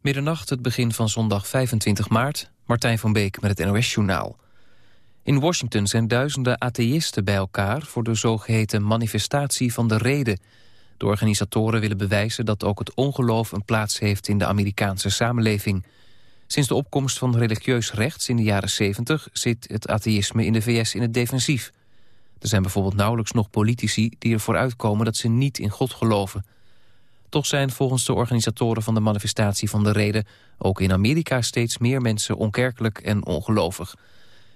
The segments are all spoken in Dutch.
Middernacht, het begin van zondag 25 maart. Martijn van Beek met het NOS-journaal. In Washington zijn duizenden atheïsten bij elkaar... voor de zogeheten manifestatie van de reden. De organisatoren willen bewijzen dat ook het ongeloof... een plaats heeft in de Amerikaanse samenleving. Sinds de opkomst van religieus rechts in de jaren 70... zit het atheïsme in de VS in het defensief. Er zijn bijvoorbeeld nauwelijks nog politici die ervoor uitkomen... dat ze niet in God geloven... Toch zijn volgens de organisatoren van de manifestatie van de reden... ook in Amerika steeds meer mensen onkerkelijk en ongelovig.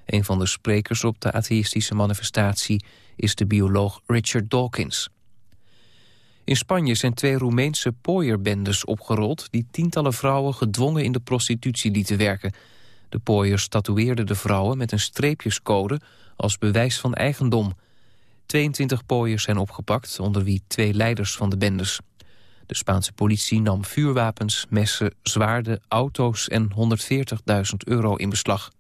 Een van de sprekers op de atheïstische manifestatie is de bioloog Richard Dawkins. In Spanje zijn twee Roemeense pooierbendes opgerold... die tientallen vrouwen gedwongen in de prostitutie lieten werken. De pooiers tatoeëerden de vrouwen met een streepjescode... als bewijs van eigendom. 22 pooiers zijn opgepakt, onder wie twee leiders van de bendes. De Spaanse politie nam vuurwapens, messen, zwaarden, auto's en 140.000 euro in beslag.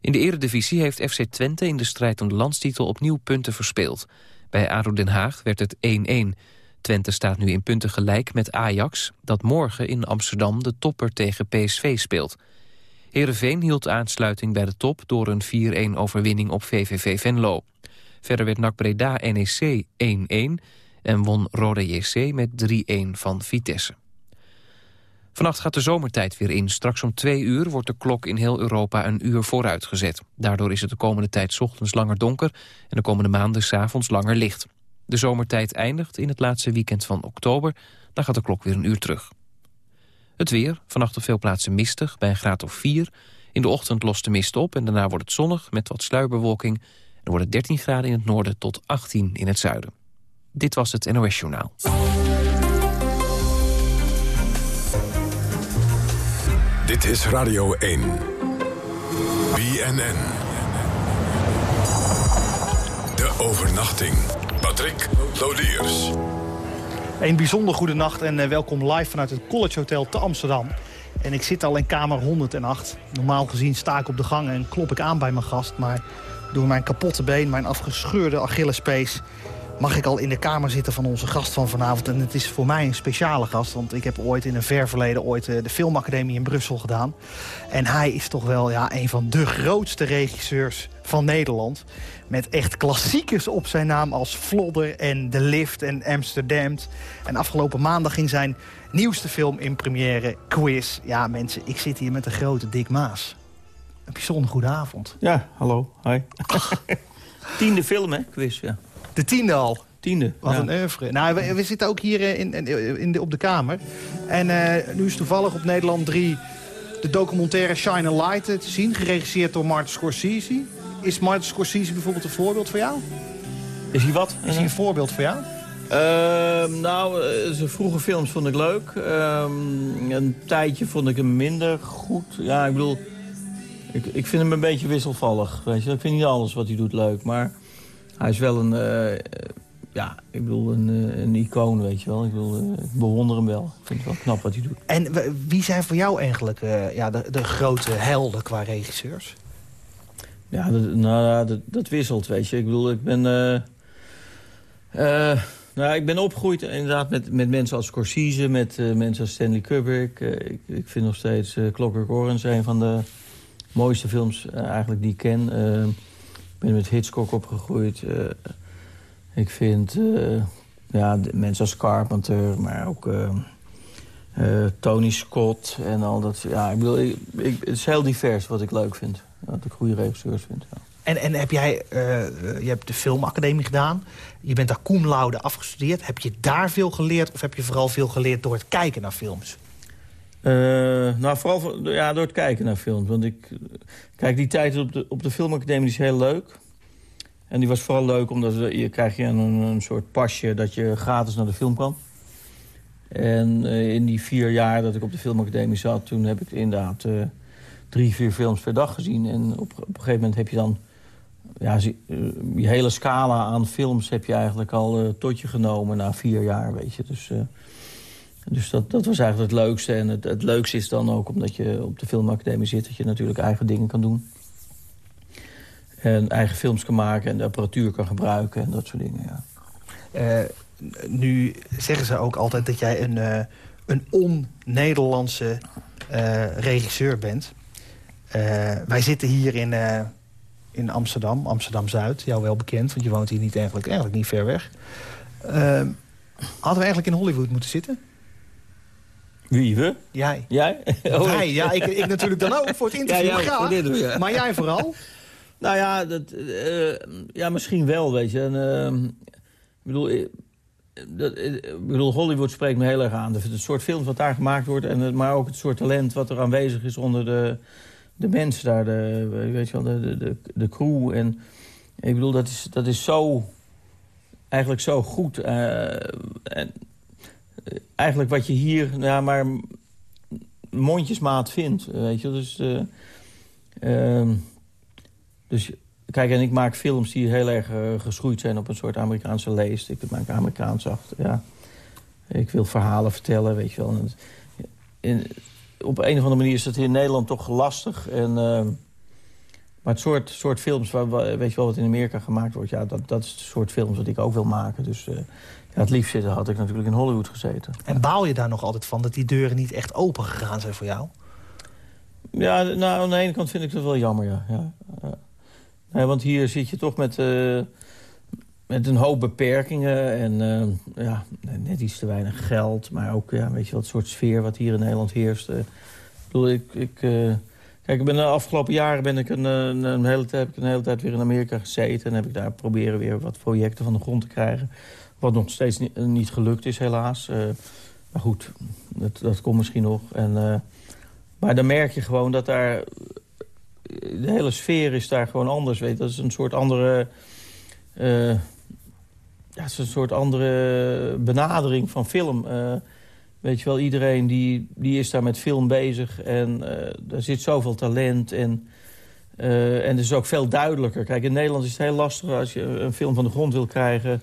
In de eredivisie heeft FC Twente in de strijd om de landstitel opnieuw punten verspeeld. Bij ADO Den Haag werd het 1-1. Twente staat nu in punten gelijk met Ajax... dat morgen in Amsterdam de topper tegen PSV speelt. Heerenveen hield aansluiting bij de top... door een 4-1 overwinning op VVV Venlo. Verder werd NAC Breda NEC 1-1 en won Rode JC met 3-1 van Vitesse. Vannacht gaat de zomertijd weer in. Straks om twee uur wordt de klok in heel Europa een uur vooruitgezet. Daardoor is het de komende tijd ochtends langer donker... en de komende maanden s'avonds langer licht. De zomertijd eindigt in het laatste weekend van oktober. Dan gaat de klok weer een uur terug. Het weer, vannacht op veel plaatsen mistig, bij een graad of 4. In de ochtend lost de mist op en daarna wordt het zonnig met wat sluierbewolking. Wordt het 13 graden in het noorden tot 18 in het zuiden. Dit was het NOS Journaal. Dit is Radio 1. BNN. De overnachting. Patrick Lodiers. Een bijzonder goede nacht en eh, welkom live vanuit het College Hotel te Amsterdam. En ik zit al in kamer 108. Normaal gezien sta ik op de gang en klop ik aan bij mijn gast. Maar door mijn kapotte been, mijn afgescheurde Achillespees mag ik al in de kamer zitten van onze gast van vanavond. En het is voor mij een speciale gast, want ik heb ooit in een ver verleden... ooit eh, de filmacademie in Brussel gedaan. En hij is toch wel ja, een van de grootste regisseurs van Nederland. Met echt klassiekers op zijn naam als Flodder en De Lift en Amsterdam. En afgelopen maandag ging zijn nieuwste film in première, Quiz. Ja, mensen, ik zit hier met de grote Dick Maas. Een bijzonder goede avond. Ja, hallo. Hi. Tiende film, hè? Quiz, ja. De tiende al. Tiende. Wat ja. een oeuvre. Nou, we, we zitten ook hier eh, in, in, in de, op de kamer. En uh, nu is toevallig op Nederland 3 de documentaire Shine a Light te zien. Geregisseerd door Martin Scorsese. Is Martin Scorsese bijvoorbeeld een voorbeeld voor jou? Is hij wat? Is hij een voorbeeld voor jou? Uh, nou, zijn vroege films vond ik leuk. Uh, een tijdje vond ik hem minder goed. Ja, ik bedoel... Ik, ik vind hem een beetje wisselvallig. Weet je? Ik vind niet alles wat hij doet leuk, maar... Hij is wel een, uh, ja, ik bedoel, een, een icoon, weet je wel. Ik, bedoel, uh, ik bewonder hem wel. Ik vind het wel knap wat hij doet. En wie zijn voor jou eigenlijk uh, ja, de, de grote helden qua regisseurs? Ja, dat, nou, dat, dat, wisselt, weet je. Ik bedoel, ik ben... nou, ik ben opgegroeid inderdaad met, met mensen als Scorsese, met mensen als Stanley Kubrick. ik, ik vind nog steeds Clockwork Orange een van de mooiste films eigenlijk die ik ken ben met Hitchcock opgegroeid. Uh, ik vind uh, ja, mensen als Carpenter, maar ook uh, Tony Scott en al dat. Ja, ik ik, het is heel divers wat ik leuk vind. Wat ik goede regisseurs vind. Ja. En, en heb jij, je hebt de filmacademie gedaan. Je bent daar cum afgestudeerd. Heb je daar veel geleerd of heb je vooral veel geleerd door het kijken naar films? Uh, nou, vooral ja, door het kijken naar films. Want ik, kijk, die tijd op de, op de filmacademie is heel leuk. En die was vooral leuk omdat je krijg je een, een soort pasje dat je gratis naar de film kan. En uh, in die vier jaar dat ik op de filmacademie zat... toen heb ik inderdaad uh, drie, vier films per dag gezien. En op, op een gegeven moment heb je dan... Ja, je hele scala aan films heb je eigenlijk al tot je genomen na vier jaar, weet je. Dus... Dus dat, dat was eigenlijk het leukste. En het, leukste is dan ook omdat je op de filmacademie zit... dat je natuurlijk eigen dingen kan doen. En eigen films kan maken en de apparatuur kan gebruiken en dat soort dingen, ja. Uh, nu zeggen ze ook altijd dat jij een, uh, een on-Nederlandse uh, regisseur bent. Wij zitten hier in, in Amsterdam, Amsterdam-Zuid. Jou wel bekend, want je woont hier niet eigenlijk, eigenlijk niet ver weg. hadden we eigenlijk in Hollywood moeten zitten? Wie, we? Jij. Jij? Oh. Ja, ik, ik natuurlijk dan ook voor het interview. Ja, ja, dit doen, ja. Maar jij vooral? Nou ja, dat, uh, ja, misschien wel, weet je. En, uh, ik bedoel, dat, ik bedoel, Hollywood spreekt me heel erg aan. Het soort films wat daar gemaakt wordt, en, maar ook het soort talent wat er aanwezig is onder de, de mensen daar. De, weet je wel, de, de, de crew. En ik bedoel, dat is, dat is zo, eigenlijk zo goed. Uh, en, eigenlijk wat je hier nou, maar mondjesmaat vindt, weet je. Dus, uh, dus kijk, en ik maak films die heel erg geschroeid zijn op een soort Amerikaanse leest. Ik maak Amerikaans achter, ja. Ik wil verhalen vertellen, weet je wel. En, op een of andere manier is dat in Nederland toch lastig. En, uh, maar het soort, soort films, waar, weet je wel, wat in Amerika gemaakt wordt... ja, dat, dat is het soort films wat ik ook wil maken. Dus ja, het liefst had ik natuurlijk in Hollywood gezeten. En baal je daar nog altijd van dat die deuren niet echt open gegaan zijn voor jou? Ja, nou, aan de ene kant vind ik het wel jammer, ja. ja. Nee, want hier zit je toch met, uh, met een hoop beperkingen. En uh, ja, net iets te weinig geld. Maar ook, ja, weet je wat soort sfeer wat hier in Nederland heerst. Uh, ik bedoel, ik... ik kijk, ik ben de afgelopen jaren ben ik een, een, een, hele tijd, heb ik een hele tijd weer in Amerika gezeten. En heb ik daar proberen weer wat projecten van de grond te krijgen. Wat nog steeds niet, niet gelukt is, helaas. maar goed, dat, dat komt misschien nog. En, maar dan merk je gewoon dat daar de hele sfeer is daar gewoon anders. Weet. Dat is een soort andere... Ja, het is een soort andere benadering van film. Weet je wel, iedereen die, die is daar met film bezig. En er zit zoveel talent. En, en het is ook veel duidelijker. Kijk, in Nederland is het heel lastig als je een film van de grond wil krijgen.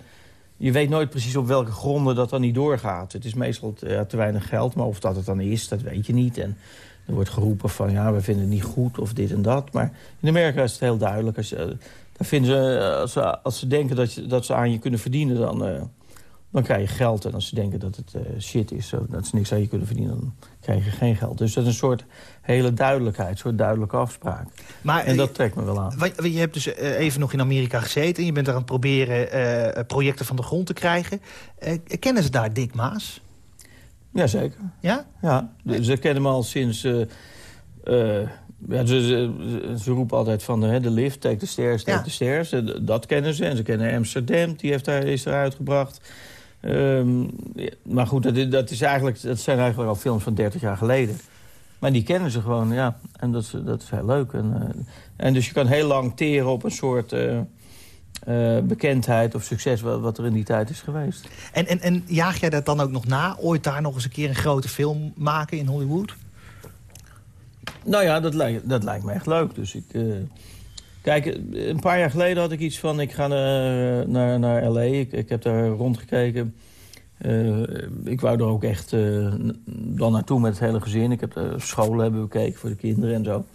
Je weet nooit precies op welke gronden dat dan niet doorgaat. Het is meestal te, te weinig geld, maar of dat het dan is, dat weet je niet. En er wordt geroepen van ja, we vinden het niet goed of dit en dat. Maar in Amerika is het heel duidelijk. Als, dan vinden ze, als, ze, als ze denken dat, je, dat ze aan je kunnen verdienen, dan, uh, dan krijg je geld. En als ze denken dat het uh, shit is, dat ze niks aan je kunnen verdienen, dan krijg je geen geld. Dus dat is een soort hele duidelijkheid, een soort duidelijke afspraak. Maar, en dat trekt me wel aan. Je hebt dus even nog in Amerika gezeten. Je bent daar aan het proberen projecten van de grond te krijgen. kennen ze daar Dick Maas? Jazeker. Ja? Ja, ze kennen me al sinds... Ja, ze, ze, ze, roepen altijd van de, de lift, take the stairs, take ja. the stairs. Dat kennen ze. En ze kennen Amsterdam, die heeft daar, is eruit gebracht. Um, ja, maar goed, dat, dat, is eigenlijk, dat zijn eigenlijk al films van 30 jaar geleden. Maar die kennen ze gewoon, ja. En dat, dat is heel leuk. En, uh, en dus je kan heel lang teren op een soort... Uh, bekendheid of succes wat, wat, er in die tijd is geweest. En, en, en jaag jij dat dan ook nog na? Ooit daar nog eens een keer een grote film maken in Hollywood? Nou ja, dat lijkt, dat lijkt me echt leuk. Dus ik... Kijk, een paar jaar geleden had ik iets van... ik ga naar, naar, naar L.A. Ik, ik heb daar rondgekeken. Uh, ik wou er ook echt dan naartoe met het hele gezin. Ik heb scholen hebben bekeken voor de kinderen en zo.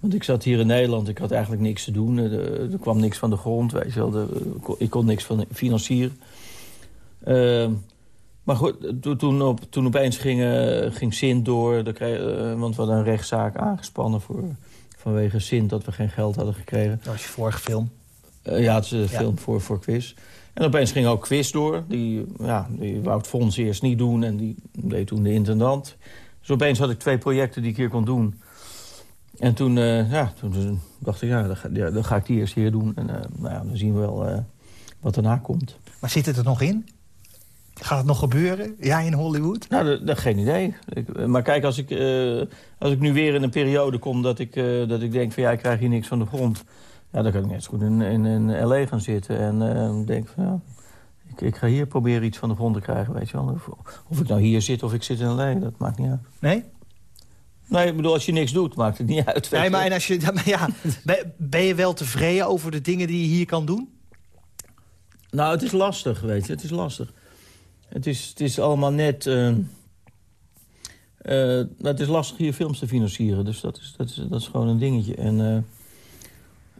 Want ik zat hier in Nederland, ik had eigenlijk niks te doen. Er, kwam niks van de grond, weet je wel. Ik kon niks van financieren. Uh, maar goed, toen, op, toen opeens ging, ging Sint door. Kreeg, want we hadden een rechtszaak aangespannen voor, vanwege Sint... dat we geen geld hadden gekregen. Dat was je vorige film? Eh, ja, het is een film voor, voor Quiz. En opeens ging ook Quiz door. Die, ja, die wou het fonds eerst niet doen en die deed toen de intendant. Dus opeens had ik twee projecten die ik hier kon doen... En toen, uh, ja, toen dacht ik, ja dan, ga, ja, dan ga ik die eerst hier doen. En uh, nou ja, dan zien we wel wat daarna komt. Maar zit het er nog in? Gaat het nog gebeuren? Ja, in Hollywood? Nou, dat, geen idee. Ik, maar kijk, als ik, als ik nu weer in een periode kom dat ik, dat ik denk van ja, ik krijg hier niks van de grond. Ja, dan kan ik net zo goed in, in, in L.A. gaan zitten. En denk van ja, ik, ik, ga hier proberen iets van de grond te krijgen, weet je wel. Of, of ik nou hier zit of ik zit in L.A., dat maakt niet uit. Nee? Nee, ik bedoel, als je niks doet, maakt het niet uit. Nee, maar, en als je, ja, ben je wel tevreden over de dingen die je hier kan doen? Nou, het is lastig, weet je. Het is lastig. Het is, het is allemaal net... Uh, uh, het is lastig hier films te financieren. Dus dat is, dat is, dat is gewoon een dingetje. En,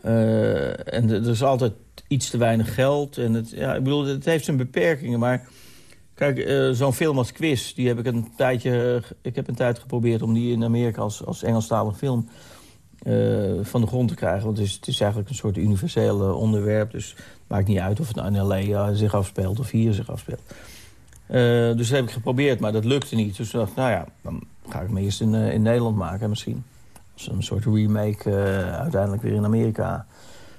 uh, en er is altijd iets te weinig geld. En het, ja, ik bedoel, het heeft zijn beperkingen. Maar Kijk, zo'n film als Quiz, die heb ik een tijdje... ik heb een tijd geprobeerd om die in Amerika als, als Engelstalige film... Van de grond te krijgen. Want het is, het is eigenlijk een soort universeel onderwerp. Dus het maakt niet uit of het nou in L.A. zich afspeelt of hier zich afspeelt. Dus dat heb ik geprobeerd, maar dat lukte niet. Dus dacht nou ja, dan ga ik hem eerst in, in Nederland maken misschien. Als een soort remake uiteindelijk weer in Amerika.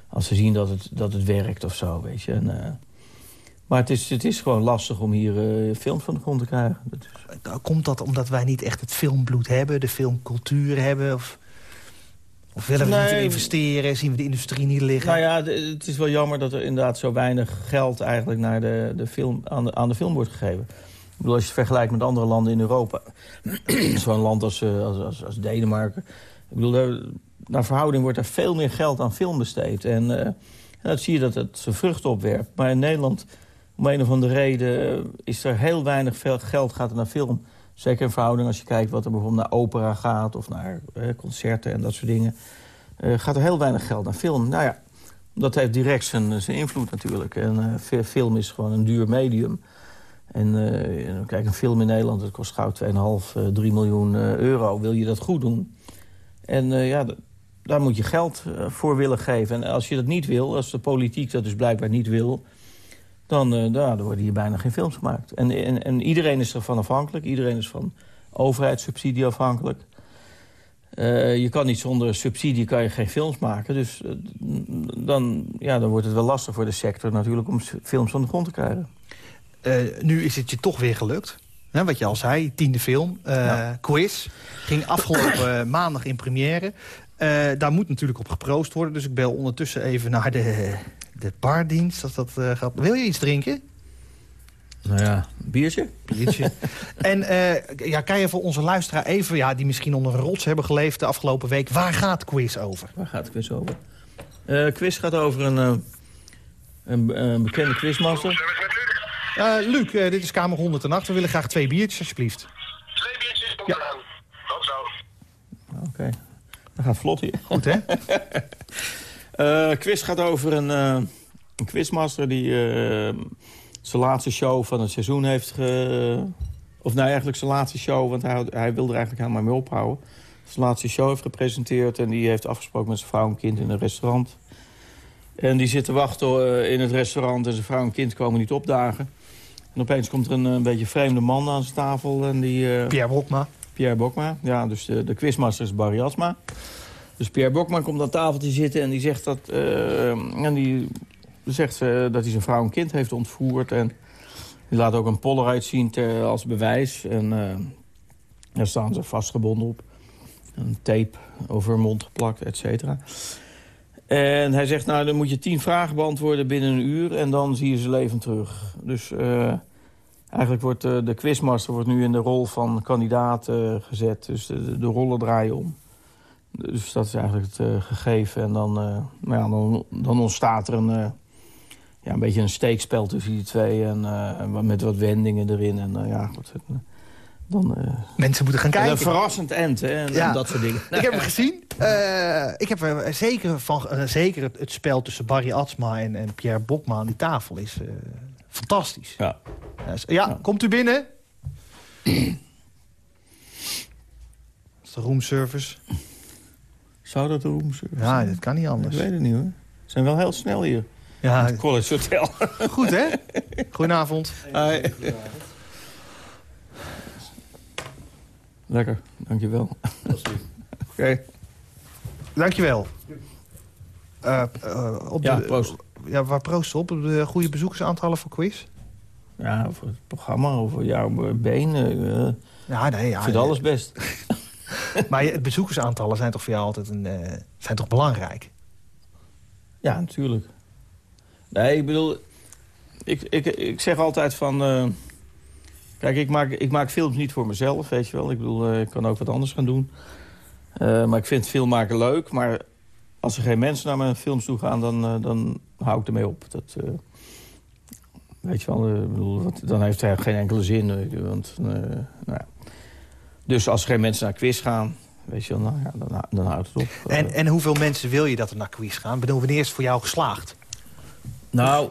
Als ze zien dat het, dat het werkt of zo, weet je. Maar het is, het is gewoon lastig om hier films van de grond te krijgen. Dat is... Komt dat omdat wij niet echt het filmbloed hebben, de filmcultuur hebben? Of, of willen we niet investeren, zien we de industrie niet liggen? Nou ja, het is wel jammer dat er inderdaad zo weinig geld eigenlijk naar de, de film, aan, de, aan de film wordt gegeven. Ik bedoel, als je het vergelijkt met andere landen in Europa. Zo'n land als, eh, als, als, als, Denemarken. Ik bedoel, naar verhouding wordt er veel meer geld aan film besteed. En uh, dat zie je dat het zijn vruchten opwerpt. Maar in Nederland om een of andere reden is er heel weinig veel geld gaat naar film. Zeker in verhouding als je kijkt wat er bijvoorbeeld naar opera gaat... of naar eh, concerten en dat soort dingen. Uh, gaat er heel weinig geld naar film. Nou ja, dat heeft direct zijn, zijn invloed natuurlijk. En film is gewoon een duur medium. En kijk, een film in Nederland dat kost gauw 2,5, 3 miljoen euro. Wil je dat goed doen? En ja, daar moet je geld voor willen geven. En als je dat niet wil, als de politiek dat dus blijkbaar niet wil dan, uh, dan worden hier bijna geen films gemaakt. En, en, en, iedereen is ervan afhankelijk. Iedereen is van overheidssubsidie afhankelijk. Uh, je kan niet zonder subsidie kan je geen films maken. Dus uh, dan, ja, dan wordt het wel lastig voor de sector natuurlijk... om films van de grond te krijgen. nu is het je toch weer gelukt. Hè, wat je al zei, tiende film. Ja. Quiz. Ging afgelopen maandag in première. daar moet natuurlijk op geproost worden. Dus ik bel ondertussen even naar de de bardienst, als dat uh, gaat. Wil je iets drinken? Nou ja, een biertje. Biertje. en uh, ja, kan je voor onze luisteraar even, ja, die misschien onder een rots hebben geleefd de afgelopen week, waar gaat quiz over? Waar gaat quiz over? Uh, quiz gaat over een, een, een, bekende quizmaster. Luc, dit is Kamer 108. We willen graag twee biertjes, alsjeblieft. Twee biertjes, ja. Tot zo. Oké, okay. dat gaat vlot hier. Goed, hè? Uh, quiz gaat over een, uh, een quizmaster die uh, zijn laatste show van het seizoen heeft... Ge... Of nou, eigenlijk zijn laatste show, want hij, hij wilde er eigenlijk helemaal mee ophouden. Zijn laatste show heeft gepresenteerd en die heeft afgesproken met zijn vrouw en kind in een restaurant. En die zitten wachten in het restaurant en zijn vrouw en kind komen niet opdagen. En opeens komt er een, een beetje vreemde man aan zijn tafel. En die, Pierre Bokma. Pierre Bokma, ja, dus de, de quizmaster is Barry Asma. Dus Pierre Bokman komt aan tafeltje zitten en die zegt dat, uh, en die zegt dat hij zijn vrouw en kind heeft ontvoerd. En die laat ook een Polaroid zien ter, als bewijs. En uh, daar staan ze vastgebonden op. Een tape over hun mond geplakt, et cetera. En hij zegt, nou, dan moet je tien vragen beantwoorden binnen een uur... en dan zie je ze levend terug. Dus eigenlijk wordt de quizmaster wordt nu in de rol van kandidaat gezet. Dus de rollen draaien om. Dus dat is eigenlijk het uh, gegeven. En dan, uh, nou ja, dan, dan, ontstaat er een, uh, ja, een beetje een steekspel tussen die twee. En met wat wendingen erin. En ja, goed, dan, Mensen moeten gaan kijken. Een verrassend end, hè, en, ja. dat soort dingen. Ik heb hem gezien. ik heb zeker, van, zeker het, het, spel tussen Barry Atsma en, en Pierre Bokma aan die tafel is fantastisch. Ja. ja, komt u binnen? de roomservice. Zou dat de roomservice Ja, dat kan niet anders. Ik weet het niet hoor. Ze zijn wel heel snel hier. Ja. Het College Hotel. Goed hè? Goedenavond. Hi. Lekker, dankjewel. Oké. Okay. Dankjewel. Uh, uh, op ja, de, proost. Ja, waar proost op? Op de goede bezoekersaantallen voor quiz? Ja, voor het programma, over jouw benen. Uh, ja, nee, ja, ik vind alles best. maar het bezoekersaantallen zijn toch voor jou altijd een, uh, zijn toch belangrijk? Ja, natuurlijk. Nee, ik bedoel... Ik, ik, ik zeg altijd van... Uh, kijk, ik maak, ik maak films niet voor mezelf, weet je wel. Ik bedoel, uh, ik kan ook wat anders gaan doen. maar ik vind filmmaken leuk. Maar als er geen mensen naar mijn films toe gaan, dan, dan hou ik ermee op. Dat, weet je wel, bedoel, dan heeft het geen enkele zin. Want, nou ja. Dus als er geen mensen naar quiz gaan, weet je, dan, ja, dan, dan houdt het op. En, en hoeveel mensen wil je dat er naar quiz gaan? Ik bedoel, wanneer is het voor jou geslaagd? Nou,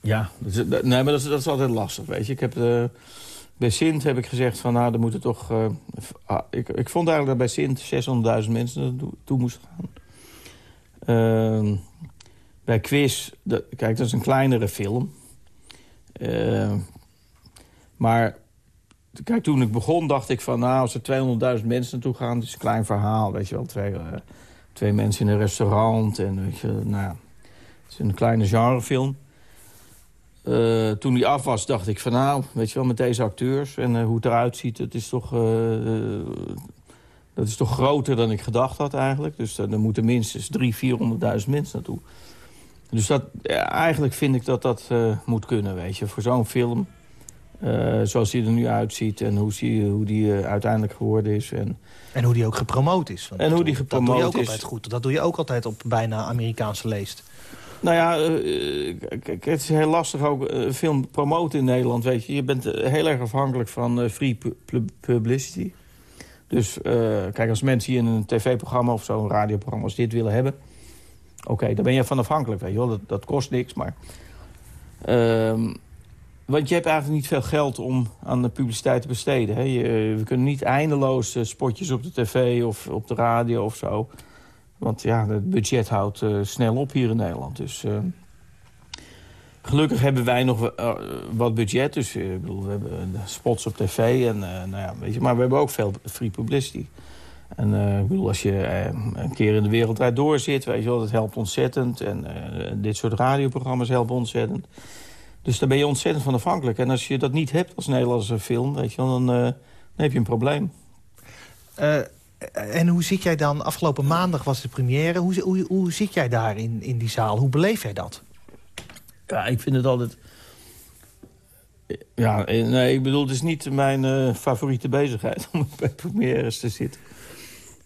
Ja, dat nee, maar dat is, dat is altijd lastig, weet je. Ik heb, eh, bij Sint heb ik gezegd van, nou, er moeten toch... eh, ah, ik, ik vond eigenlijk dat bij Sint 600.000 mensen naartoe toe moesten gaan. Ehm, bij Quiz, kijk, dat is een kleinere film. Ehm, maar kijk, toen ik begon dacht ik van... nou, als er 200.000 mensen naartoe gaan, het is een klein verhaal, weet je wel. Twee, eh, twee mensen in een restaurant en, weet je, nou het is een kleine genrefilm. Eh, toen die af was, dacht ik van nou, weet je wel, met deze acteurs en eh, hoe het eruit ziet, het is toch, dat is toch groter dan ik gedacht had eigenlijk. Dus er moeten minstens 300.000, 400.000 mensen naartoe. Dus dat, eigenlijk vind ik dat dat moet kunnen, weet je. Voor zo'n film, eh, zoals die er nu uitziet en hoe, die, hoe die eh, uiteindelijk geworden is. En, En hoe die ook gepromoot is. Want En hoe dat- die Dat doe je gepromoot ook is. altijd goed. Dat doe je ook altijd op bijna Amerikaanse leest. Nou ja, eh, het is heel lastig ook film promoten in Nederland, weet je. Je bent heel erg afhankelijk van free pu- pu- publicity. Dus kijk, als mensen hier in een tv-programma of zo'n radioprogramma als dit willen hebben... oké, daar ben je van afhankelijk, weet je wel. Dat, dat kost niks, maar... want je hebt eigenlijk niet veel geld om aan de publiciteit te besteden. Hè? Je, we kunnen niet eindeloos eh, spotjes op de tv of op de radio of zo... Want ja, het budget houdt eh, snel op hier in Nederland. Dus eh, gelukkig hebben wij nog eh, wat budget. Dus eh, we hebben eh, spots op tv. En, eh, nou ja, weet je, maar we hebben ook veel free publicity. En eh, ik bedoel, als je eh, een keer in de wereldwijd door zit, weet je wel, dat helpt ontzettend. En eh, dit soort radioprogramma's helpen ontzettend. Dus daar ben je ontzettend van afhankelijk. En als je dat niet hebt als Nederlandse film, weet je wel, dan, eh, dan heb je een probleem. Eh, en hoe zit jij dan... Afgelopen maandag was de première. Hoe, hoe, hoe zit jij daar in, in die zaal? Hoe beleef jij dat? Ja, ik vind het altijd... Ja, eh, nee, ik bedoel, het is niet mijn eh, favoriete bezigheid om bij premières te zitten.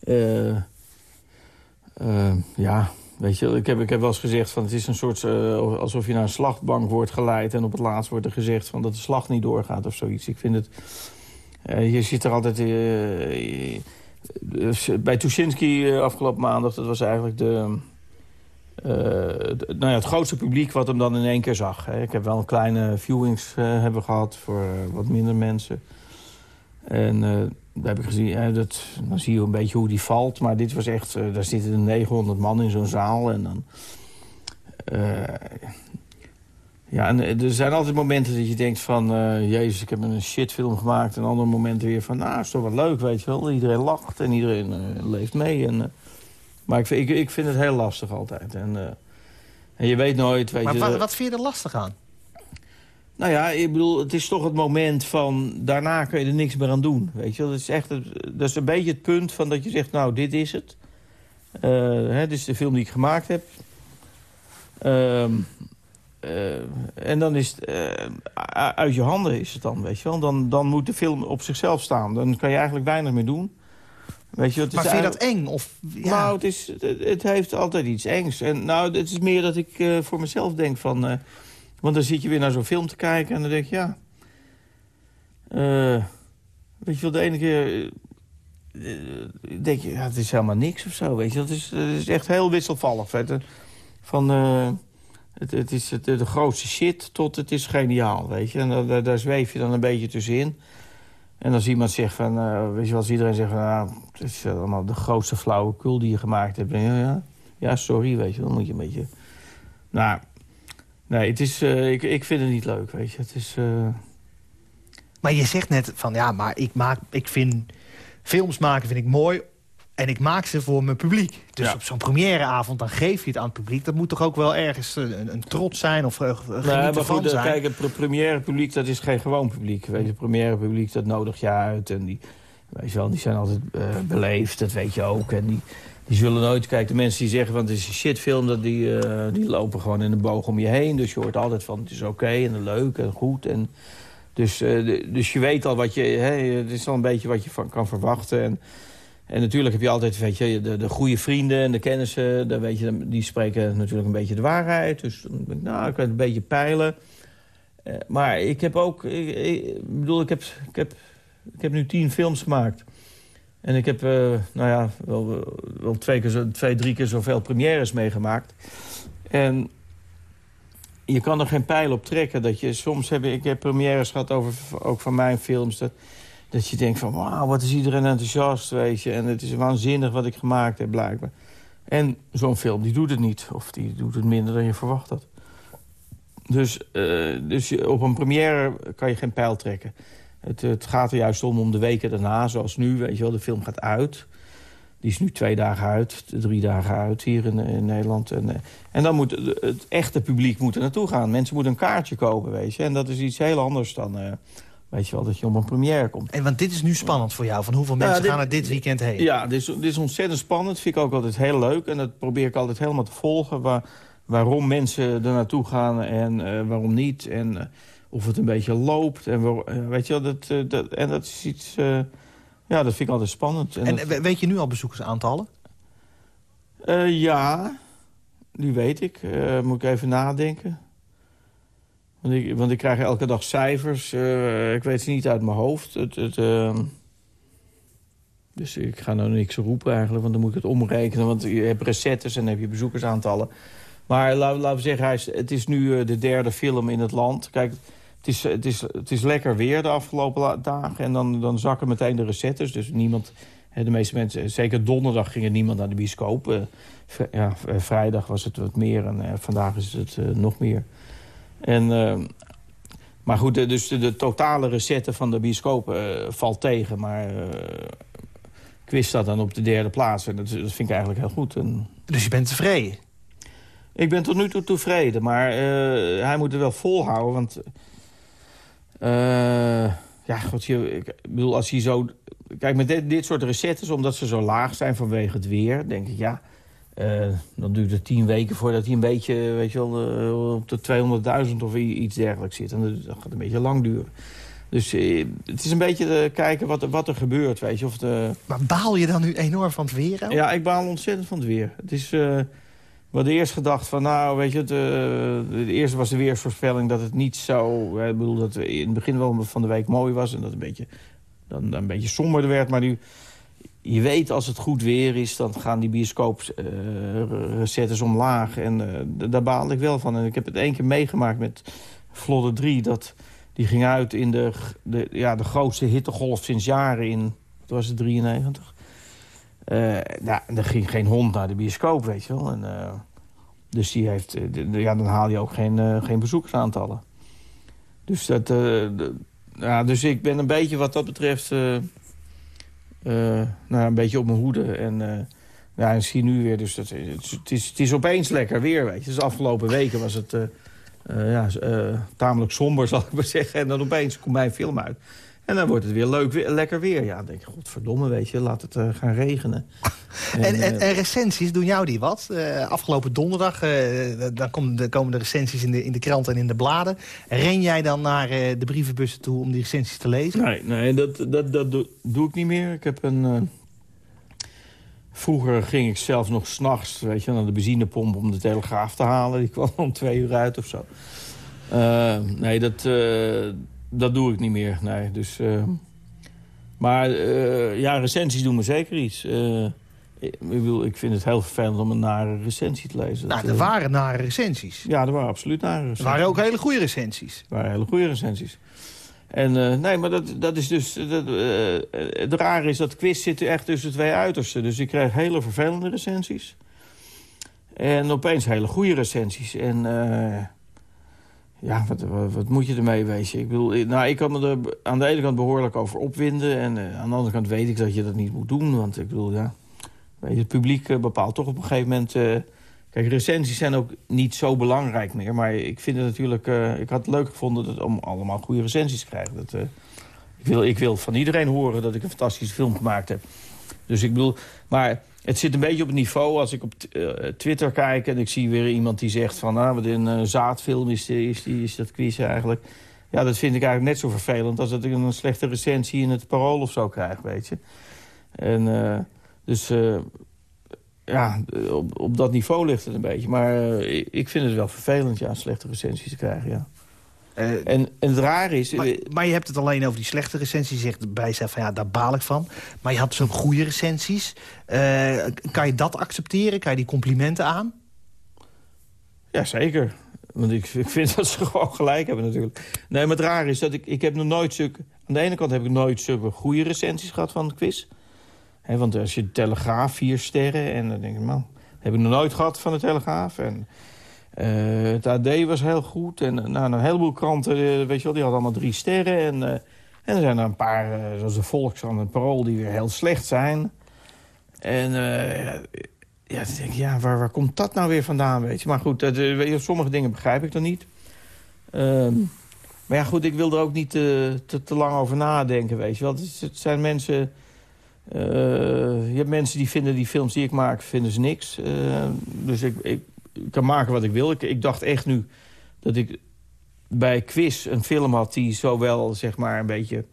Eh, eh, ja, weet je, ik heb, ik heb wel eens gezegd van het is een soort... eh, alsof je naar een slachtbank wordt geleid... en op het laatst wordt er gezegd van dat de slag niet doorgaat of zoiets. Ik vind het... eh, je zit er altijd... dus bij Tuschinski afgelopen maandag, dat was eigenlijk de... Nou ja, het grootste publiek wat hem dan in één keer zag. Hè. Ik heb wel een kleine viewings hebben gehad voor wat minder mensen. En heb ik gezien, dat, dan zie je een beetje hoe die valt. Maar dit was echt, eh, daar zitten 900 man in zo'n zaal. En dan, eh, ja, en eh, er zijn altijd momenten dat je denkt van... jezus, ik heb een shitfilm gemaakt. En andere momenten weer van, nou, is toch wel leuk, weet je wel. Iedereen lacht en iedereen leeft mee. En, maar ik, vind- ik, ik vind het heel lastig altijd. En, en je weet nooit, weet Maar je... wa- de- wat vind je er lastig aan? Nou ja, ik bedoel, het is toch het moment van... daarna kun je er niks meer aan doen, weet je wel. Dat is echt het, dat is een beetje het punt van dat je zegt... nou, dit is het. Eh, hè, dit is de film die ik gemaakt heb. Ehm, eh, en dan is het... eh, uit je handen is het dan, weet je wel. Dan, dan moet de film op zichzelf staan. Dan kan je eigenlijk weinig meer doen. Weet je, het is Maar vind je dat eng? Of, ja, nou, het, is, het, het heeft altijd iets engs. En nou, het is meer dat ik voor mezelf denk van... want dan zit je weer naar zo'n film te kijken en dan denk je, ja... eh, weet je wel, de ene keer... eh, denk je, ja, het is helemaal niks of zo, weet je. Dat is, het is echt heel wisselvallig. Vet. Van, eh, het, het is het, de grootste shit tot het is geniaal, weet je. En daar- daar, zweef je dan een beetje tussenin. En als iemand zegt van, weet je wel, als iedereen zegt van, nou, het is allemaal de grootste flauwekul die je gemaakt hebt. Ja, ja, ja, sorry, weet je dan moet je een beetje... Nou, nee, het is, eh, ik, ik vind het niet leuk, weet je. Het is, eh, Maar je zegt net van, ja, maar ik, maak, ik vind... Films maken vind ik mooi en ik maak ze voor mijn publiek. Dus Ja. op zo'n premièreavond, dan geef je het aan het publiek. Dat moet toch ook wel ergens een, een trots zijn of uh, genieten maar van goed, eh, zijn? kijk, het pre- première publiek, dat is geen gewoon publiek. Weet je, het première publiek, dat nodig je uit. En die, weet je wel, die zijn altijd eh, beleefd, dat weet je ook. En die, die zullen nooit... Kijk, de mensen die zeggen van het is een shitfilm... Dat die, eh, die lopen gewoon in een boog om je heen. Dus je hoort altijd van het is oké en leuk en goed. En, dus, eh, dus je weet al wat je... Het is al een beetje wat je van kan verwachten. En, en natuurlijk heb je altijd weet je, de, de goede vrienden en de kennissen. Daar weet je, die spreken natuurlijk een beetje de waarheid. Dus dan nou, ik kan het een beetje peilen. Eh, maar ik heb ook... Ik bedoel, ik heb, ik, heb, ik heb nu tien films gemaakt. En ik heb, eh, nou ja, wel, wel twee, keer zo, twee, drie keer zoveel premières meegemaakt. En je kan er geen pijl op trekken. Dat je, soms heb ik heb premières gehad over, ook van mijn films... Dat, dat je denkt van, wauw, wat is iedereen enthousiast, weet je. En het is waanzinnig wat ik gemaakt heb, blijkbaar. En zo'n film, die doet het niet. Of die doet het minder dan je verwacht had. Dus, uh, dus op een première kan je geen pijl trekken. Het, het, gaat er juist om om de weken daarna, zoals nu. Weet je wel, de film gaat uit. Die is nu twee dagen uit, drie dagen uit hier in, in Nederland. En, eh, en dan moet het echte publiek moet er naartoe gaan. Mensen moeten een kaartje kopen, weet je. En dat is iets heel anders dan... Uh, weet je wel, dat je op een première komt. En want dit is nu spannend voor jou. Van hoeveel mensen gaan er dit weekend heen? Ja, dit is, dit is ontzettend spannend. Vind ik ook altijd heel leuk. En dat probeer ik altijd helemaal te volgen. Waar, waarom mensen er naartoe gaan en uh, waarom niet. En uh, of het een beetje loopt. En waar, weet je dat, dat, en dat is iets... Ja, dat vind ik altijd spannend. En, en weet je nu al bezoekersaantallen? Uh, ja, die weet ik. Uh, moet ik even nadenken. Want ik, want ik krijg elke dag cijfers. Ik weet ze niet uit mijn hoofd. Het, het, ehm, dus ik ga nou niks roepen eigenlijk, want dan moet ik het omrekenen. Want je hebt recettes en dan heb je bezoekersaantallen. Maar laten we zeggen, het is nu de derde film in het land. Kijk, het is, het, is, het is lekker weer de afgelopen dagen. En dan, dan zakken meteen de recettes. Dus niemand, de meeste mensen, zeker donderdag ging er niemand naar de bioscoop. Uh, ja, vrijdag was het wat meer en vandaag is het nog meer. En, maar goed, dus de, totale recette van de bioscoop valt tegen. Maar quiz staat dan op de derde plaats. En dat, vind ik eigenlijk heel goed. Dus je bent tevreden? Ik ben tot nu toe tevreden. Maar hij moet er wel volhouden, want... Uh, ja, god, je, ik bedoel, als je zo... Kijk, met dit, dit soort recettes, omdat ze zo laag zijn vanwege het weer... denk ik, ja, uh, dan duurt het tien weken voordat hij een beetje, weet je wel... Uh, op de 200.000 of iets dergelijks zit. En dat, gaat een beetje lang duren. Dus het is een beetje kijken wat, wat er gebeurt, weet je. Of de... Maar baal je dan nu enorm van het weer? Ook? Ja, ik baal ontzettend van het weer. Het is... We hadden eerst gedacht van, nou, weet je, uh, de eerste was de weersvoorspelling dat het niet zo... Ik bedoel, dat in het begin wel van de week mooi was en dat een beetje, dan, dan een beetje somberder werd. Maar nu, je weet als het goed weer is, dan gaan die bioscoop-recettes uh, omlaag. En uh, daar baal ik wel van. En ik heb het één keer meegemaakt met Vlodder 3. Dat, die ging uit in de, de, ja, de grootste hittegolf sinds jaren in, wat was het, 93? Uh, nou, er ging geen hond naar de bioscoop, weet je wel. En, uh, dus die heeft, uh, ja, dan haal je ook geen, geen bezoekersaantallen. Dus, dat, ja, dus ik ben een beetje wat dat betreft nou, een beetje op mijn hoede. En, ja, en zie nu weer, dus dat, het, is, het is opeens lekker weer, weet je. Dus de afgelopen weken was het ja, tamelijk somber, zal ik maar zeggen. En dan opeens komt mijn film uit. En dan wordt het weer leuk, weer, lekker weer. Ja, dan denk je, godverdomme, weet je, laat het uh, gaan regenen. en, en, en, en, recensies, doen jou die wat? Uh, afgelopen donderdag, uh, dan komen de, komen de recensies in de, in de krant en in de bladen. Ren jij dan naar de brievenbussen toe om die recensies te lezen? Nee, nee dat, dat, dat doe, doe ik niet meer. Ik heb een... Vroeger ging ik zelf nog s'nachts naar de benzinepomp om de telegraaf te halen. Die kwam om twee uur uit of zo. nee, dat dat doe ik niet meer, nee. Dus, uh, maar uh, ja, recensies doen me zeker iets. Uh, ik, bedoel, ik vind het heel vervelend om een nare recensie te lezen. Nou, er waren nare recensies. Ja, er waren absoluut nare recensies. Er waren ook hele goede recensies. Er waren hele goede recensies. En nee, maar dat, dat is dus... Dat, het rare is dat quiz zit echt tussen twee uitersten. Dus ik krijg hele vervelende recensies. En opeens hele goede recensies. En ja, wat, wat, moet je ermee wezen? Ik bedoel, nou, ik kan me er aan de ene kant behoorlijk over opwinden... en uh, aan de andere kant weet ik dat je dat niet moet doen. Want ik bedoel, ja, weet je, het publiek uh, bepaalt toch op een gegeven moment... Uh, kijk, recensies zijn ook niet zo belangrijk meer. Maar ik vind het natuurlijk... ik had het leuk gevonden dat, om allemaal goede recensies te krijgen. Dat, ik, wil, ik wil van iedereen horen dat ik een fantastische film gemaakt heb. Dus ik bedoel... Maar het zit een beetje op het niveau als ik op uh, Twitter kijk... en ik zie weer iemand die zegt van... nou, wat een uh, zaadfilm is, is, is dat quiz eigenlijk. Ja, dat vind ik eigenlijk net zo vervelend... als dat ik een slechte recensie in het parool of zo krijg, weet je. En uh, dus... ja, op, op dat niveau ligt het een beetje. Maar ik vind het wel vervelend, ja, slechte recensies te krijgen, ja. Uh, en, en, het raar is... Maar, maar, je hebt het alleen over die slechte recensies. Je zegt bij jezelf van ja, daar baal ik van. Maar je had zo'n goede recensies. Uh, kan je dat accepteren? Kan je die complimenten aan? Jazeker. Want ik, ik vind dat ze gewoon gelijk hebben natuurlijk. Nee, maar het raar is dat ik, ik heb nog nooit zulke... Aan de ene kant heb ik nooit zulke goede recensies gehad van de quiz. He, want als je de Telegraaf vier sterren... en dan denk ik, man, heb ik nog nooit gehad van de Telegraaf. En het AD was heel goed. En nou, een heleboel kranten, uh, weet je wel, die hadden allemaal drie sterren. En, uh, en er zijn er een paar, zoals de Volkskrant en Parool, die weer heel slecht zijn. En ja, denk ik, ja, waar, waar komt dat nou weer vandaan, weet je. Maar goed, dat, uh, sommige dingen begrijp ik dan niet. Uh, maar ja, goed, ik wil er ook niet te, te, te lang over nadenken, weet je wel. Het, zijn mensen... Uh, je hebt mensen die vinden die films die ik maak, vinden ze niks. dus ik, ik, kan maken wat ik wil. Ik, ik dacht echt nu dat ik bij Quiz een film had die zowel, zeg maar, een beetje...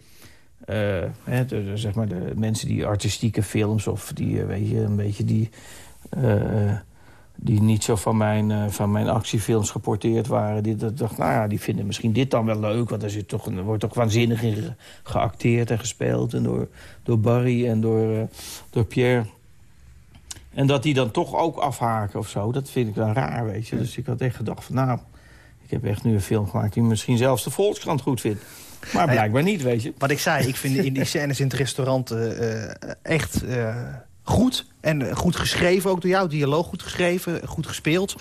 hè, de, zeg maar de mensen die artistieke films of die, weet je, een beetje die uh, die niet zo van mijn, van mijn actiefilms geporteerd waren. Die dat dacht, nou ja, die vinden misschien dit dan wel leuk. Want er, zit toch, er wordt toch waanzinnig in geacteerd en gespeeld. En door, door Barry en door, door Pierre. En dat die dan toch ook afhaken of zo, dat vind ik dan raar, weet je. Dus ik had echt gedacht van, nou, ik heb echt nu een film gemaakt... die misschien zelfs de Volkskrant goed vindt. Maar blijkbaar niet, weet je. Wat ik zei, ik vind in die scènes in het restaurant echt goed. En goed geschreven ook door jou. Dialoog goed geschreven, goed gespeeld.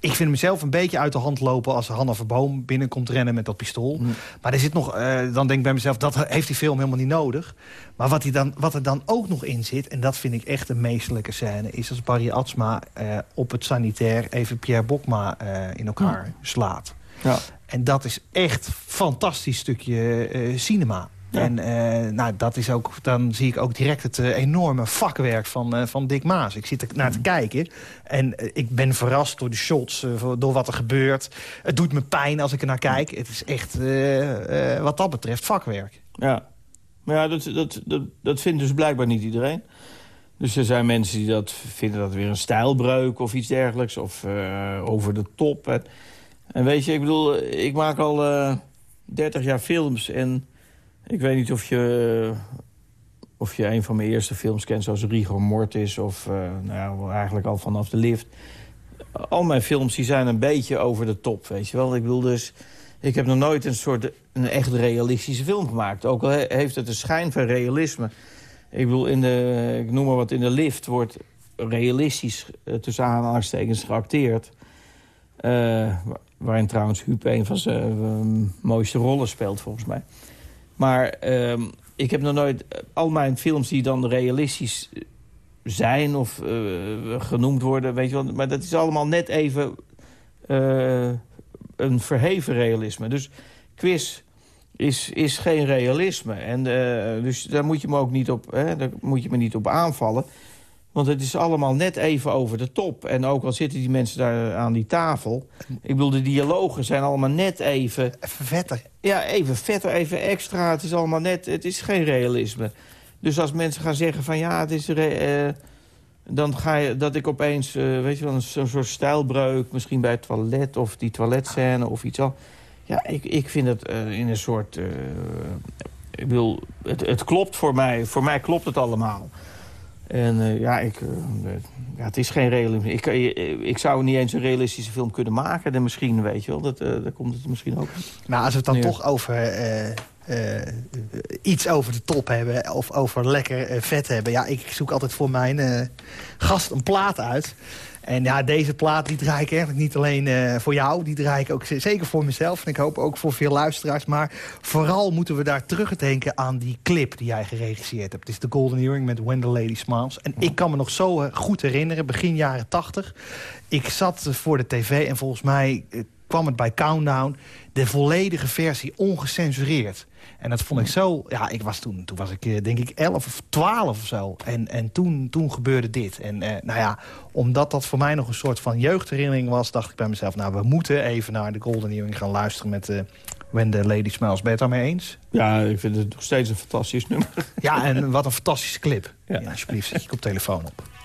Ik vind mezelf een beetje uit de hand lopen als Hanna Verboom binnenkomt rennen met dat pistool. Mm. Maar er zit nog, uh, dan denk ik bij mezelf, dat heeft die film helemaal niet nodig. Maar wat, die dan, wat er dan ook nog in zit, en dat vind ik echt een meestelijke scène... is als Barry Atsma uh, op het sanitair even Pierre Bokma uh, in elkaar slaat. Ja. En dat is echt een fantastisch stukje cinema. En uh, nou, dat is ook, dan zie ik ook direct het uh, enorme vakwerk van, uh, van Dick Maas. Ik zit er naar te kijken en ik ben verrast door de shots, door wat er gebeurt. Het doet me pijn als ik er naar kijk. Het is echt, wat dat betreft, vakwerk. Ja, maar ja, dat, dat, dat, dat vindt dus blijkbaar niet iedereen. Dus er zijn mensen die dat vinden dat weer een stijlbreuk of iets dergelijks. Of over de top. En, en, weet je, ik bedoel, ik maak al 30 jaar films en ik weet niet of je, of je een van mijn eerste films kent, zoals Rigor Mortis... of uh, nou, eigenlijk al vanaf de lift. Al mijn films die zijn een beetje over de top, weet je wel. Ik bedoel dus... Ik heb nog nooit een soort een echt realistische film gemaakt. Ook al heeft het een schijn van realisme. Ik bedoel, in de, ik noem maar wat, in de lift wordt realistisch uh, tussen aanhalingstekens geacteerd. Uh, waarin trouwens Huub een van zijn mooiste rollen speelt, volgens mij. Maar uh, ik heb nog nooit... Al mijn films die dan realistisch zijn of uh, genoemd worden... Weet je wel, maar dat is allemaal net even uh, een verheven realisme. Dus quiz is, is geen realisme. En, dus daar moet je me ook niet op, hè, daar moet je me niet op aanvallen. Want het is allemaal net even over de top. En ook al zitten die mensen daar aan die tafel... ik bedoel, de dialogen zijn allemaal net even... Even vetter. Ja, even vetter, even extra. Het is allemaal net... Het is geen realisme. Dus als mensen gaan zeggen van ja, het is... Uh, dan ga je dat ik opeens, uh, weet je wel, zo'n soort stijlbreuk... misschien bij het toilet of die toiletscène of iets al. Ja, ik, ik vind het uh, in een soort... ik bedoel, het, het klopt voor mij. Voor mij klopt het allemaal. En uh, ja, ik, uh, ja, het is geen realisme. Ik, ik zou niet eens een realistische film kunnen maken. Dan misschien, weet je wel, dat, daar komt het misschien ook. Nou, als we het dan toch over iets over de top hebben... of over lekker vet hebben... ja, ik zoek altijd voor mijn gast een plaat uit... En ja, deze plaat die draai ik eigenlijk niet alleen uh, voor jou. Die draai ik ook zeker voor mezelf. En ik hoop ook voor veel luisteraars. Maar vooral moeten we daar terugdenken aan die clip die jij geregisseerd hebt. Het is de Golden Earring met When Lady Smiles. En ik kan me nog zo uh, goed herinneren, begin jaren tachtig. Ik zat voor de tv en volgens mij kwam het bij Countdown... de volledige versie ongecensureerd. En dat vond ik zo... Ja, ik was toen, toen was ik eh, denk ik 11 of 12 of zo. En, en toen, toen gebeurde dit. En eh, nou ja, omdat dat voor mij nog een soort van jeugdherinnering was... dacht ik bij mezelf, nou, we moeten even naar de Golden Earring gaan luisteren... met uh, When the Lady Smiles. Ben je het daarmee eens? Ja, ik vind het nog steeds een fantastisch nummer. Ja, en wat een fantastische clip. Ja. ja alsjeblieft, zet je op telefoon op.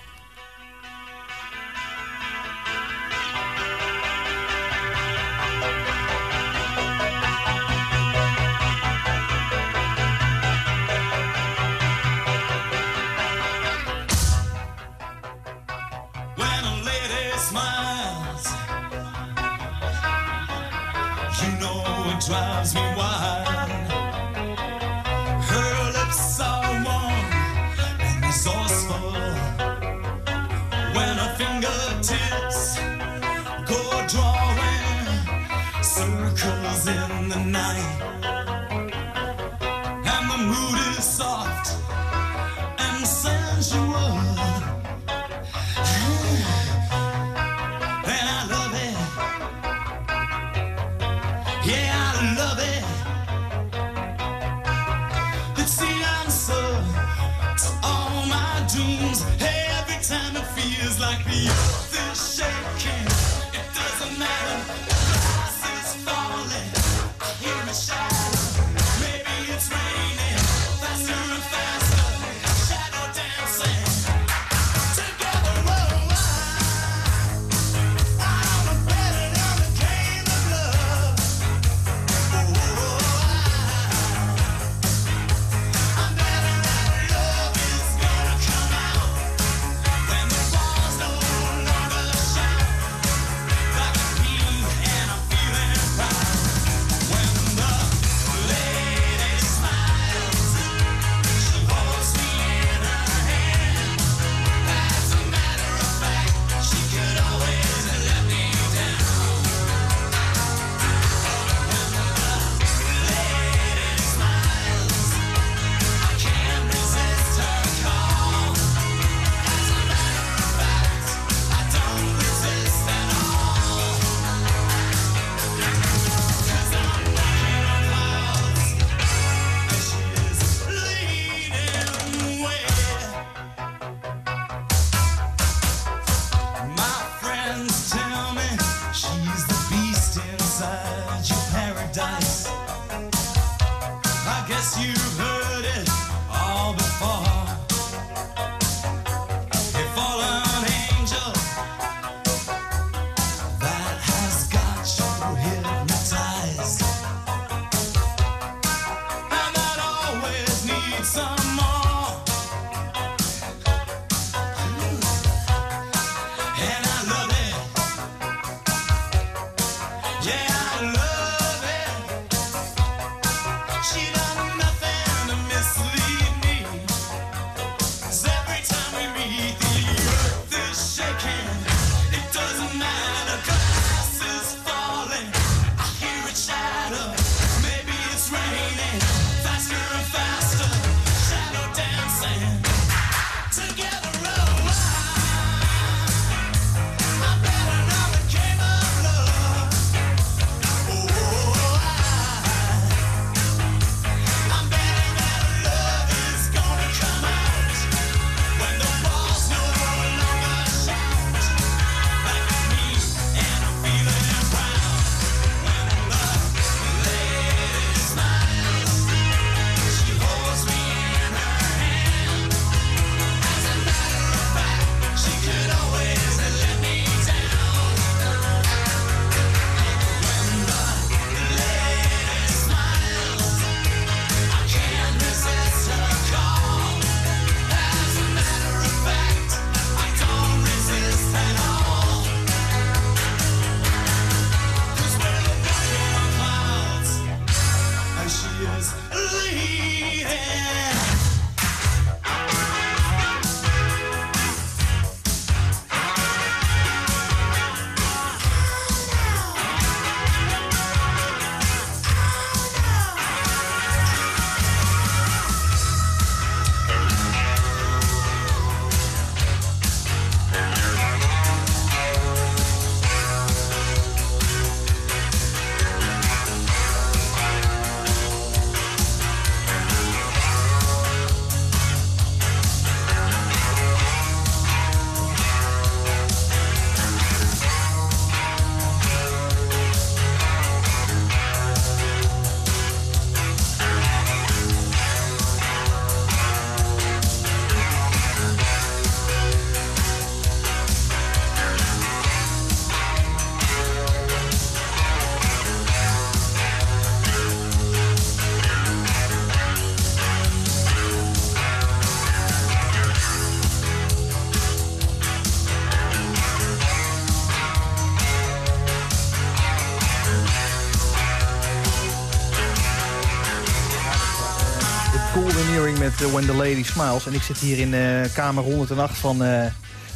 En ik zit hier in eh, kamer 108 van eh,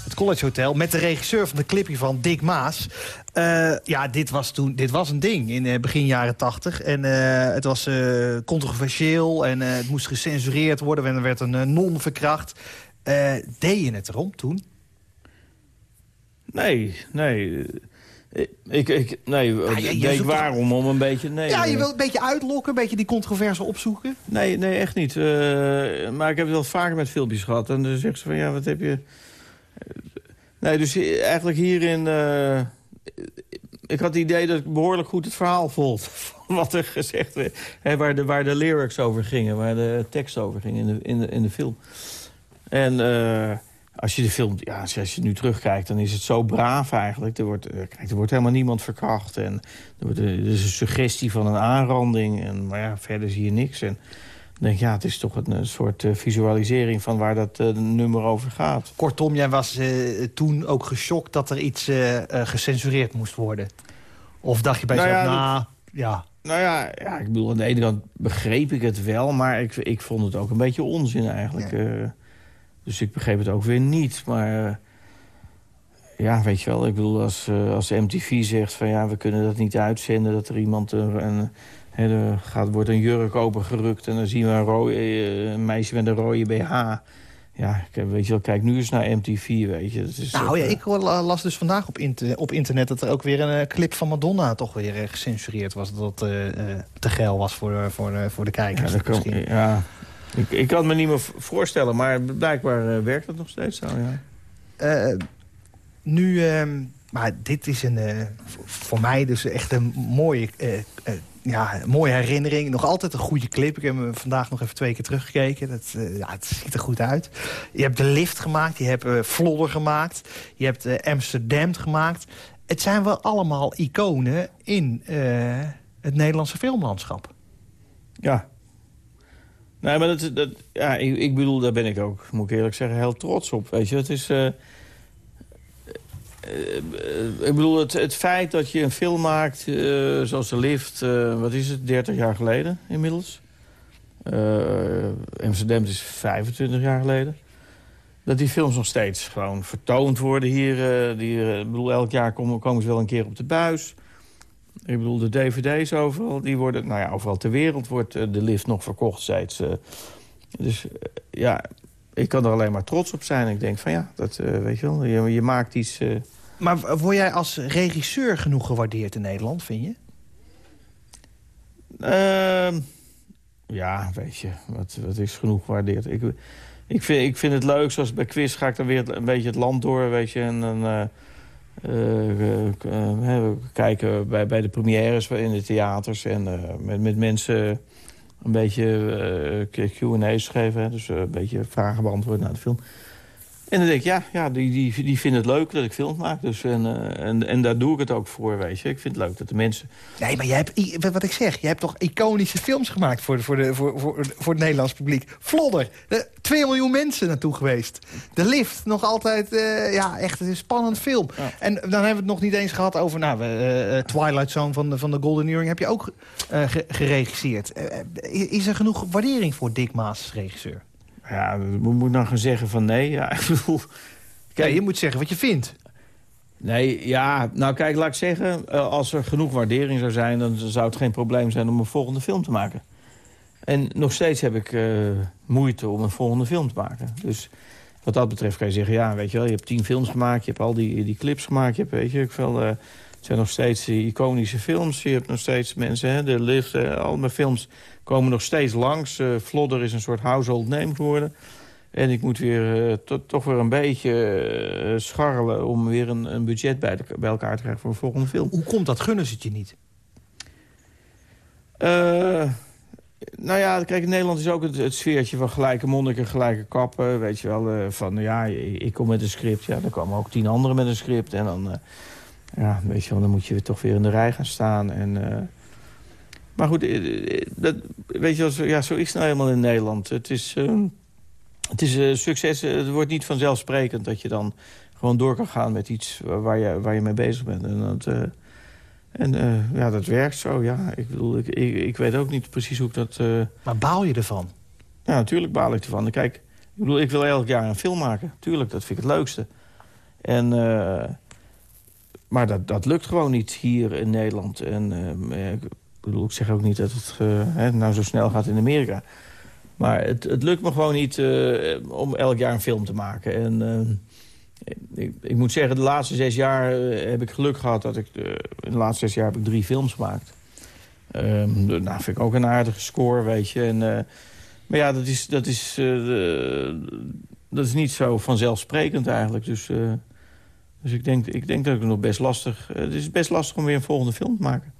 het College Hotel... met de regisseur van de clipje van Dick Maas. Eh, ja, dit was, toen, dit was een ding in begin jaren 80. En het was controversieel en het moest gecensureerd worden... en er werd een non verkracht. Deed je het erom toen? Nee, nee. Ik, ik, nee, je- je waarom? Om een beetje... Nee, ja, je wil een beetje uitlokken, een beetje die controverse opzoeken. Nee, nee, echt niet. Eh, maar ik heb het wel vaker met filmpjes gehad. En dan zegt ze van, ja, wat heb je... Nee, dus eigenlijk hierin... eh, ik had het idee dat ik behoorlijk goed het verhaal van Wat er gezegd werd. Hè, waar, de, waar de lyrics over gingen. Waar de tekst over ging in de, in de, in de film. En eh, als je de film... Ja, als je, als je nu terugkijkt, dan is het zo braaf eigenlijk. Er wordt, eh, kijk, er wordt helemaal niemand verkracht. En er, wordt, eh, er is een suggestie van een aanranding. En, maar ja, verder zie je niks. En dan denk ik, ja, het is toch een, een soort eh, visualisering... van waar dat nummer over gaat. Kortom, jij was toen ook geschokt dat er iets gecensureerd moest worden. Of dacht je bij Nou jezelf, ja, nou, ja... Nou ja, ja, ik bedoel, aan de ene kant begreep ik het wel... maar ik, ik vond het ook een beetje onzin eigenlijk. Ja. Dus ik begreep het ook weer niet. Maar eh, ja, weet je wel, ik bedoel, als, eh, als MTV zegt... van ja, we kunnen dat niet uitzenden... dat er iemand een, een, er gaat, wordt een jurk opengerukt... en dan zien we een, rode, eh, een meisje met een rode BH... Ja, weet je wel, kijk nu eens naar MTV, weet je. Dat is Nou ja, ik las dus vandaag op, inter- op internet dat er ook weer een clip van Madonna toch weer gecensureerd was. Dat dat te geil was voor, de- voor, de- voor de Ja, kijkers. dat kan, misschien. ja. Ik, ik kan het me niet meer voorstellen, maar blijkbaar eh, werkt het nog steeds zo, ja. Eh, nu, ehm, maar dit is een, eh, voor mij dus echt een mooie, ja, mooie herinnering. Nog altijd een goede clip. Ik heb hem vandaag nog even twee keer teruggekeken. Dat, ja, het ziet er goed uit. Je hebt de lift gemaakt, je hebt Vlodder gemaakt, je hebt Amsterdam gemaakt. Het zijn wel allemaal iconen in het Nederlandse filmlandschap. Ja. Nee, maar dat, ja, ik, bedoel, daar ben ik ook, moet ik eerlijk zeggen, heel trots op. Weet je, het is... eh, eh, eh, ik bedoel, het, het feit dat je een film maakt, zoals De Lift... wat is het, 30 jaar geleden inmiddels? Amsterdam is 25 jaar geleden. Dat die films nog steeds gewoon vertoond worden hier. die, ik bedoel, elk jaar komen, komen ze wel een keer op de buis. Ik bedoel, de dvd's overal, die worden... Nou ja, overal ter wereld wordt eh, de lift nog verkocht steeds. eh. dus eh, ja, ik kan er alleen maar trots op zijn. Ik denk van ja, dat eh, weet je wel, je, je maakt iets... Maar word jij als regisseur genoeg gewaardeerd in Nederland, vind je? Ehm, ja, weet je, wat, wat is genoeg gewaardeerd. Ik, ik, vind, ik vind het leuk, zoals bij Quiz ga ik dan weer een beetje het land door, weet je. En dan we kijken bij, bij de premières in de theaters... en eh, met, met mensen een beetje eh, Q&A's geven. Dus eh, een beetje vragen beantwoorden naar de film. En dan denk ik, ja, ja die, die, die vinden het leuk dat ik films maak. Dus, en, eh, en, en daar doe ik het ook voor, weet je. Ik vind het leuk dat de mensen... Nee, maar jij hebt, wat ik zeg, je hebt toch iconische films gemaakt voor, de, voor, de, voor, voor, voor het Nederlands publiek. Vlodder, 2 miljoen mensen naartoe geweest. De Lift, nog altijd, eh, ja, echt een spannend film. Ja. En dan hebben we het nog niet eens gehad over, nou, eh, Twilight Zone van de, van de Golden Earring heb je ook ge- geregisseerd. Is er genoeg waardering voor Dick Maas regisseur? Ja, we moeten dan gaan zeggen van nee. Ja, ik bedoel... Kijk, je moet zeggen wat je vindt. Nee, ja, nou kijk, laat ik zeggen... eh, als er genoeg waardering zou zijn... dan zou het geen probleem zijn om een volgende film te maken. En nog steeds heb ik eh, moeite om een volgende film te maken. Dus wat dat betreft kan je zeggen... ja, weet je wel, je hebt tien films gemaakt... je hebt al die, die clips gemaakt... je hebt, weet je, ik veel, eh, het zijn nog steeds iconische films. Je hebt nog steeds mensen, hè, de lift, al mijn films komen nog steeds langs. Eh Vlodder is een soort household name geworden... En ik moet weer eh, to- toch weer een beetje eh, scharrelen... om weer een, een budget bij, de- bij elkaar te krijgen voor een volgende film. Hoe komt dat? Gunnen ze het je niet? Eh, nou ja, kijk, in Nederland is ook het, het sfeertje van gelijke monniken, gelijke kappen. Weet je wel, van ja, ik kom met een script. Ja, dan komen ook tien anderen met een script. En dan, ja, weet je wel, dan moet je weer toch weer in de rij gaan staan. En, maar goed, eh, eh, dat, weet je ja, zo is het nou helemaal in Nederland. Het is, eh, het is eh, succes. Het wordt niet vanzelfsprekend dat je dan gewoon door kan gaan met iets waar je, waar je mee bezig bent. En dat... en ja, dat werkt zo, ja. Ik bedoel, ik, ik, ik weet ook niet precies hoe ik dat... Maar baal je ervan? Ja, natuurlijk baal ik ervan. Kijk, ik bedoel, ik wil elk jaar een film maken. Tuurlijk, dat vind ik het leukste. En, maar dat, dat lukt gewoon niet hier in Nederland. En bedoel, ik zeg ook niet dat het eh, nou zo snel gaat in Amerika. Maar het, het lukt me gewoon niet eh, om elk jaar een film te maken. En eh, ik, ik moet zeggen, de laatste zes jaar heb ik geluk gehad... dat ik, in de laatste zes jaar heb ik drie films gemaakt. De- nou, vind ik ook een aardige score, weet je. En, maar ja, dat is, dat, is, dat is niet zo vanzelfsprekend eigenlijk. Dus, dus ik, denk, ik denk dat ik het nog best lastig... het is best lastig om weer een volgende film te maken.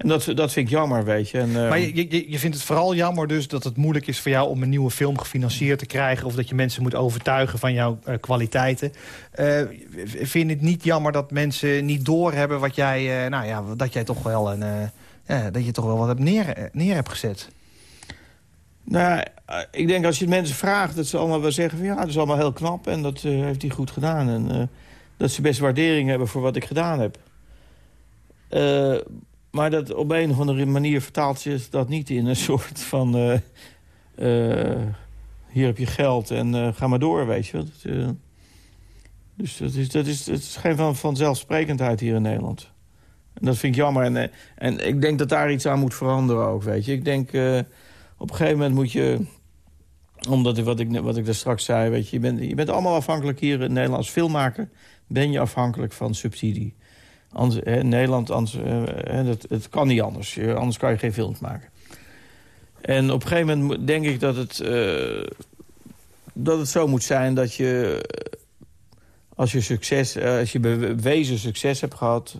En dat, dat vind ik jammer, weet je. En, Maar je, je, je vindt het vooral jammer dus dat het moeilijk is voor jou... om een nieuwe film gefinancierd te krijgen... of dat je mensen moet overtuigen van jouw eh, kwaliteiten. Eh, vind je het niet jammer dat mensen niet doorhebben... Wat jij, eh, nou ja, dat jij toch wel, een, ja, dat je toch wel wat hebt neer, neer hebt gezet? Nou, ik denk als je mensen vraagt... dat ze allemaal wel zeggen van ja, dat is allemaal heel knap... en dat heeft hij goed gedaan. En dat ze best waardering hebben voor wat ik gedaan heb. Maar dat op een of andere manier vertaalt zich dat niet in een soort van... eh, eh, hier heb je geld en eh, ga maar door, weet je. Dat, dus dat is, dat is, het is geen van, vanzelfsprekendheid hier in Nederland. En dat vind ik jammer. En, en ik denk dat daar iets aan moet veranderen ook, weet je. Ik denk, op een gegeven moment moet je... Omdat wat, ik, wat ik daar straks zei, weet je... Je bent, je bent allemaal afhankelijk hier in Nederland. Als filmmaker ben je afhankelijk van subsidie. Anders, hè, Nederland, anders, eh, hè, dat, het kan niet anders. Je- anders kan je geen films maken. En op een gegeven moment denk ik dat het, eh, dat het zo moet zijn dat je... Als je, succes, eh, als je bewezen succes hebt gehad...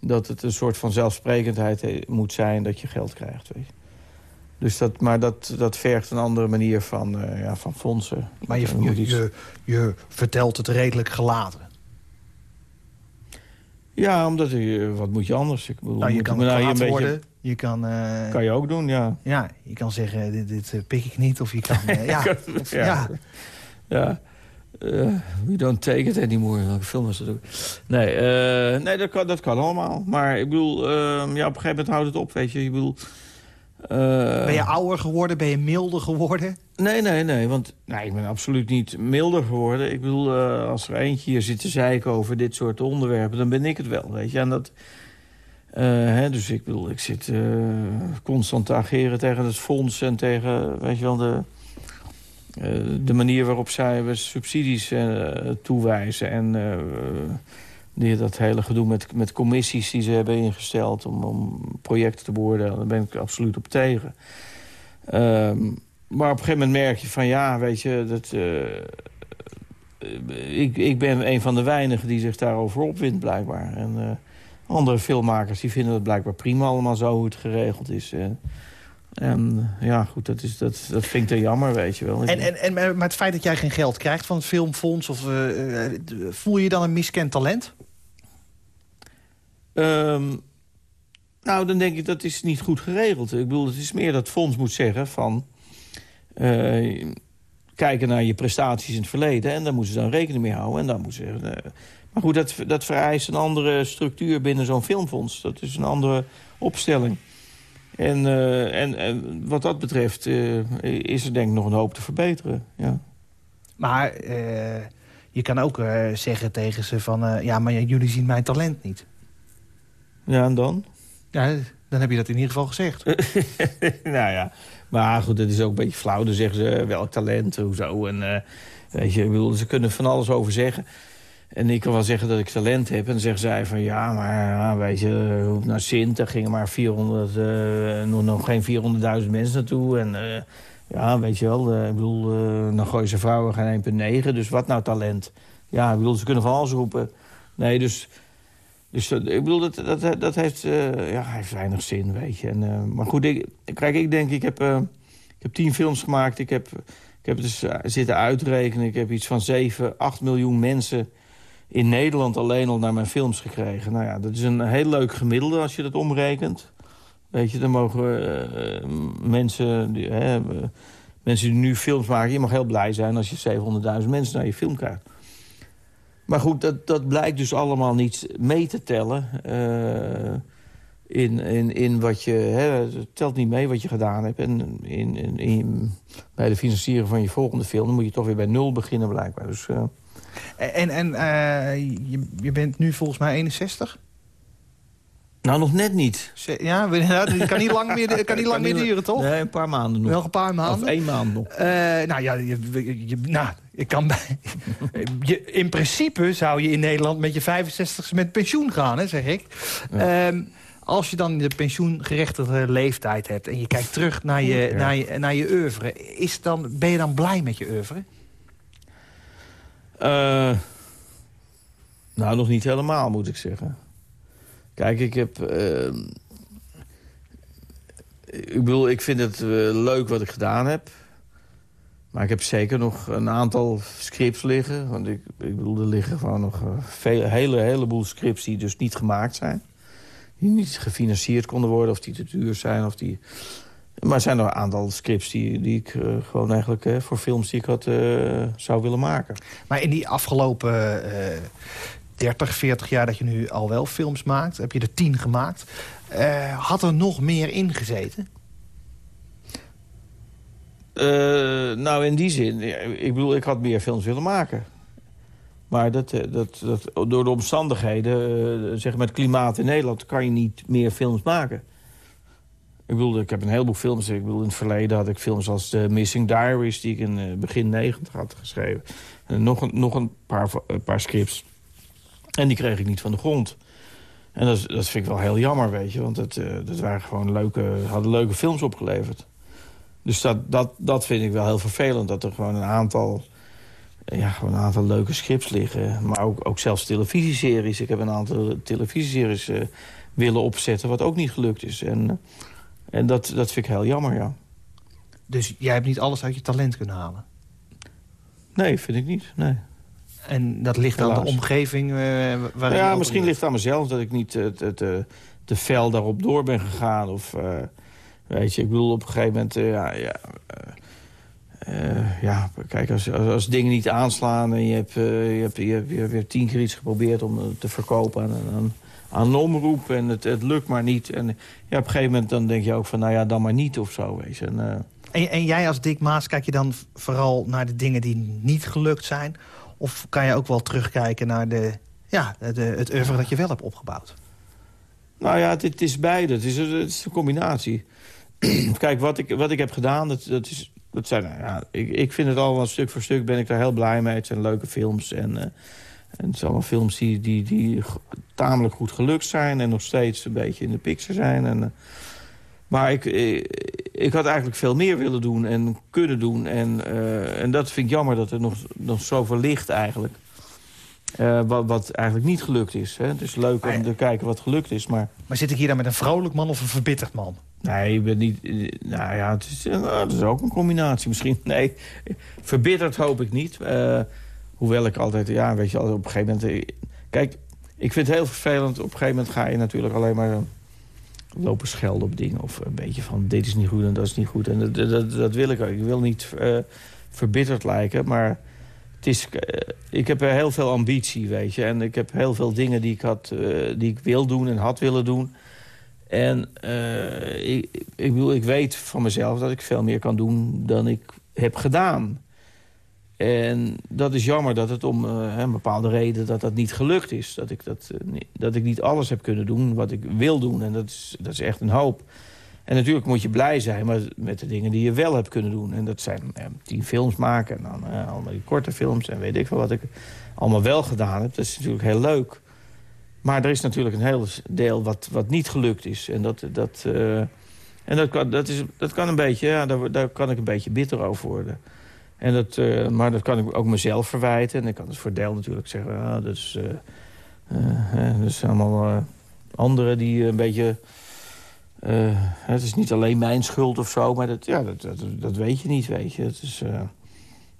dat het een soort van zelfsprekendheid he- moet zijn dat je geld krijgt. Weet je. Dus dat, maar dat, dat vergt een andere manier van, eh, ja, van fondsen. Maar je, je vertelt het redelijk gelaten. Ja, omdat je, wat moet je anders? Ik bedoel, Nou, je kan nou een beetje- worden. Je kan, eh, Kan je ook doen, ja. ja, je kan zeggen, dit, dit eh, pik ik niet. Of je kan, eh, ja, Ja. ja. Ja. Eh, we don't take it anymore. Welke film was dat ook? Nee, eh, nee dat, kan, dat kan allemaal. Maar ik bedoel, eh, ja, op een gegeven moment houdt het op, weet je. Ik bedoel... eh, Ben je ouder geworden? Ben je milder geworden? Nee, nee, nee. Want nee, ik ben absoluut niet milder geworden. Ik bedoel, eh, als er eentje hier zit te zeiken over dit soort onderwerpen... dan ben ik het wel, weet je. En dat, eh, hè, dus ik bedoel, ik zit constant te ageren tegen het fonds... en tegen, weet je wel, de, de manier waarop zij we subsidies toewijzen... en die, dat hele gedoe met, met commissies die ze hebben ingesteld... om, om projecten te beoordelen, daar ben ik absoluut op tegen. Ehm, maar op een gegeven moment merk je van ja, weet je, dat, eh, ik, ik ben een van de weinigen die zich daarover opwindt blijkbaar. En eh, andere filmmakers die vinden het blijkbaar prima allemaal zo hoe het geregeld is. En, ja, goed, dat, is, dat, dat vind ik dan jammer, weet je wel. En, en, en maar het feit dat jij geen geld krijgt van het filmfonds... Of, eh, eh, voel je dan een miskend talent? Ehm, nou, dan denk ik dat is niet goed geregeld. Ik bedoel, het is meer dat het fonds moet zeggen van... eh, kijken naar je prestaties in het verleden... en daar moeten ze dan rekening mee houden. En dan moeten ze eh, maar goed, dat, dat vereist een andere structuur binnen zo'n filmfonds. Dat is een andere opstelling. En, eh, en, en wat dat betreft is er denk ik nog een hoop te verbeteren. Ja. Maar je kan ook zeggen tegen ze van... ja, maar jullie zien mijn talent niet. Ja, en dan? Ja, dan heb je dat in ieder geval gezegd. nou ja, maar goed, dat is ook een beetje flauw. Dan zeggen ze welk talent, hoezo. En, eh, weet je, ik bedoel, ze kunnen van alles over zeggen. En ik kan wel zeggen dat ik talent heb. En dan zeggen zij van ja, maar ja, weet je, naar Sint, daar gingen maar 400, eh, nog, nog geen 400.000 mensen naartoe. En eh, ja, weet je wel, ik bedoel, dan gooien ze vrouwen geen 1,9. Dus wat nou talent? Ja, ik bedoel, ze kunnen van alles roepen. Nee, dus... Dus ik bedoel, dat, dat, dat heeft, eh, ja, heeft weinig zin, weet je. En, eh, maar goed, ik, kijk, ik denk, ik heb, eh, ik heb tien films gemaakt. Ik heb, ik heb dus eh, zitten uitrekenen. Ik heb iets van 7, 8 miljoen mensen in Nederland alleen al naar mijn films gekregen. Nou ja, dat is een heel leuk gemiddelde als je dat omrekent. Weet je, dan mogen mensen, die, mensen die nu films maken... je mag heel blij zijn als je 700.000 mensen naar je film krijgt. Maar goed, dat, dat blijkt dus allemaal niet mee te tellen. Eh, in, in, in wat je... Hè, het telt niet mee wat je gedaan hebt. En in, in, in- bij de financieren van je volgende film... moet je toch weer bij nul beginnen blijkbaar. Dus, eh, En, en eh, je, je bent nu volgens mij 61? Nou, nog net niet. Ja, dat kan niet lang meer, kan niet lang meer duren, toch? Nee, een paar maanden nog. Nog een paar Of maanden. één maand nog. Eh, nou ja, je, je- nou, ik kan bij, je, in principe zou je in Nederland met je 65ste met pensioen gaan, hè, zeg ik. Ehm, als je dan de pensioengerechtigde leeftijd hebt en je kijkt terug naar je, Ja. naar je, naar je oeuvre, is dan, ben je dan blij met je oeuvre? Eh, nou, nog niet helemaal, moet ik zeggen. Kijk, ik heb... eh, ik bedoel, ik vind het eh, leuk wat ik gedaan heb. Maar ik heb zeker nog een aantal scripts liggen. Want ik, ik bedoel, er liggen gewoon nog een veel, hele, heleboel scripts die dus niet gemaakt zijn. Die niet gefinancierd konden worden, of die te duur zijn. Of die... Maar er zijn nog een aantal scripts die, die ik eh, gewoon eigenlijk... eh, voor films die ik had, eh, zou willen maken. Maar in die afgelopen eh 30, 40 jaar dat je nu al wel films maakt, heb je er 10 gemaakt. eh, had er nog meer in gezeten? Eh, nou, in die zin. Ik bedoel, ik had meer films willen maken. Maar dat, eh, dat, dat, door de omstandigheden, zeg maar het klimaat in Nederland... kan je niet meer films maken. Ik bedoel, ik heb een heleboel films. Ik bedoel, in het verleden had ik films als The Missing Diaries... die ik in begin negentig had geschreven. En nog een, nog een, paar, een paar scripts. En die kreeg ik niet van de grond. En dat, dat vind ik wel heel jammer, weet je. Want het, eh, dat waren gewoon leuke, hadden leuke films opgeleverd. Dus dat, dat, dat vind ik wel heel vervelend. Dat er gewoon een aantal, ja, gewoon een aantal leuke scripts liggen. Maar ook, ook zelfs televisieseries. Ik heb een aantal televisieseries eh, willen opzetten... wat ook niet gelukt is. En, eh, en dat, dat vind ik heel jammer, ja. Dus jij hebt niet alles uit je talent kunnen halen. Nee, vind ik niet, nee. En dat ligt aan de omgeving eh waarin ja, misschien ligt het aan mezelf dat ik niet het, het, eh, te fel daarop door ben gegaan. Of, eh, weet je, ik bedoel, op een gegeven moment... eh, ja, ja, eh, eh, ja, kijk, als, als, als dingen niet aanslaan... en je hebt, eh, je hebt, je hebt, je hebt weer tien keer iets geprobeerd om te verkopen aan, aan, aan een omroep... en het, het lukt maar niet. En ja, op een gegeven moment dan denk je ook van, nou ja, dan maar niet of zo. Weet je. En, eh, En, en jij als Dick Maas, kijk je dan vooral naar de dingen die niet gelukt zijn? Of kan je ook wel terugkijken naar de, ja, het oeuvre dat je wel hebt opgebouwd? Nou ja, het, is beide. Het is, het is een combinatie. Kijk, wat ik, wat ik heb gedaan, dat, dat is... Dat zijn, nou ja, ik, ik vind het allemaal stuk voor stuk ben ik daar heel blij mee. Het zijn leuke films. En, eh, en het zijn allemaal films die, die, die tamelijk goed gelukt zijn. En nog steeds een beetje in de picture zijn. En, eh, maar ik, ik, ik had eigenlijk veel meer willen doen en kunnen doen. En, eh, en dat vind ik jammer dat er nog, nog zoveel ligt eigenlijk. Eh, wat, wat eigenlijk niet gelukt is. Hè. Het is leuk om te kijken wat gelukt is, maar... Maar zit ik hier dan met een vrolijk man of een verbitterd man? Nee, je bent niet... eh, Nou ja, het is, eh, het is ook een combinatie misschien. Nee, verbitterd hoop ik niet. Eh, hoewel ik altijd... Ja, weet je, op een gegeven moment... eh, Kijk, ik vind het heel vervelend. Op een gegeven moment ga je natuurlijk alleen maar... lopen schelden op dingen. Of een beetje van, dit is niet goed en dat is niet goed. En dat, dat, dat wil ik ook. Ik wil niet eh, verbitterd lijken, maar... Het is, eh, ik heb heel veel ambitie, weet je. En ik heb heel veel dingen die ik, had, eh, die ik wil doen en had willen doen. En ik, ik, bedoel, ik weet van mezelf dat ik veel meer kan doen dan ik heb gedaan. En dat is jammer dat het om eh, een bepaalde reden dat dat niet gelukt is. Dat ik, dat, eh, dat ik niet alles heb kunnen doen wat ik wil doen. En dat is, dat is echt een hoop. En natuurlijk moet je blij zijn maar met de dingen die je wel hebt kunnen doen. En dat zijn eh, tien films maken en dan allemaal die korte films... en weet ik wel wat ik allemaal wel gedaan heb. Dat is natuurlijk heel leuk. Maar er is natuurlijk een heel deel wat, wat niet gelukt is. En dat, dat, en dat, kan, dat, is, dat kan een beetje, ja, daar, daar kan ik een beetje bitter over worden. En dat, eh, maar dat kan ik ook mezelf verwijten. En ik kan het voor deel natuurlijk zeggen... Ah, dat, is, eh, eh, eh, dat zijn allemaal anderen die een beetje... het is niet alleen mijn schuld of zo, maar dat, ja, dat, dat, dat weet je niet, weet je. Het is,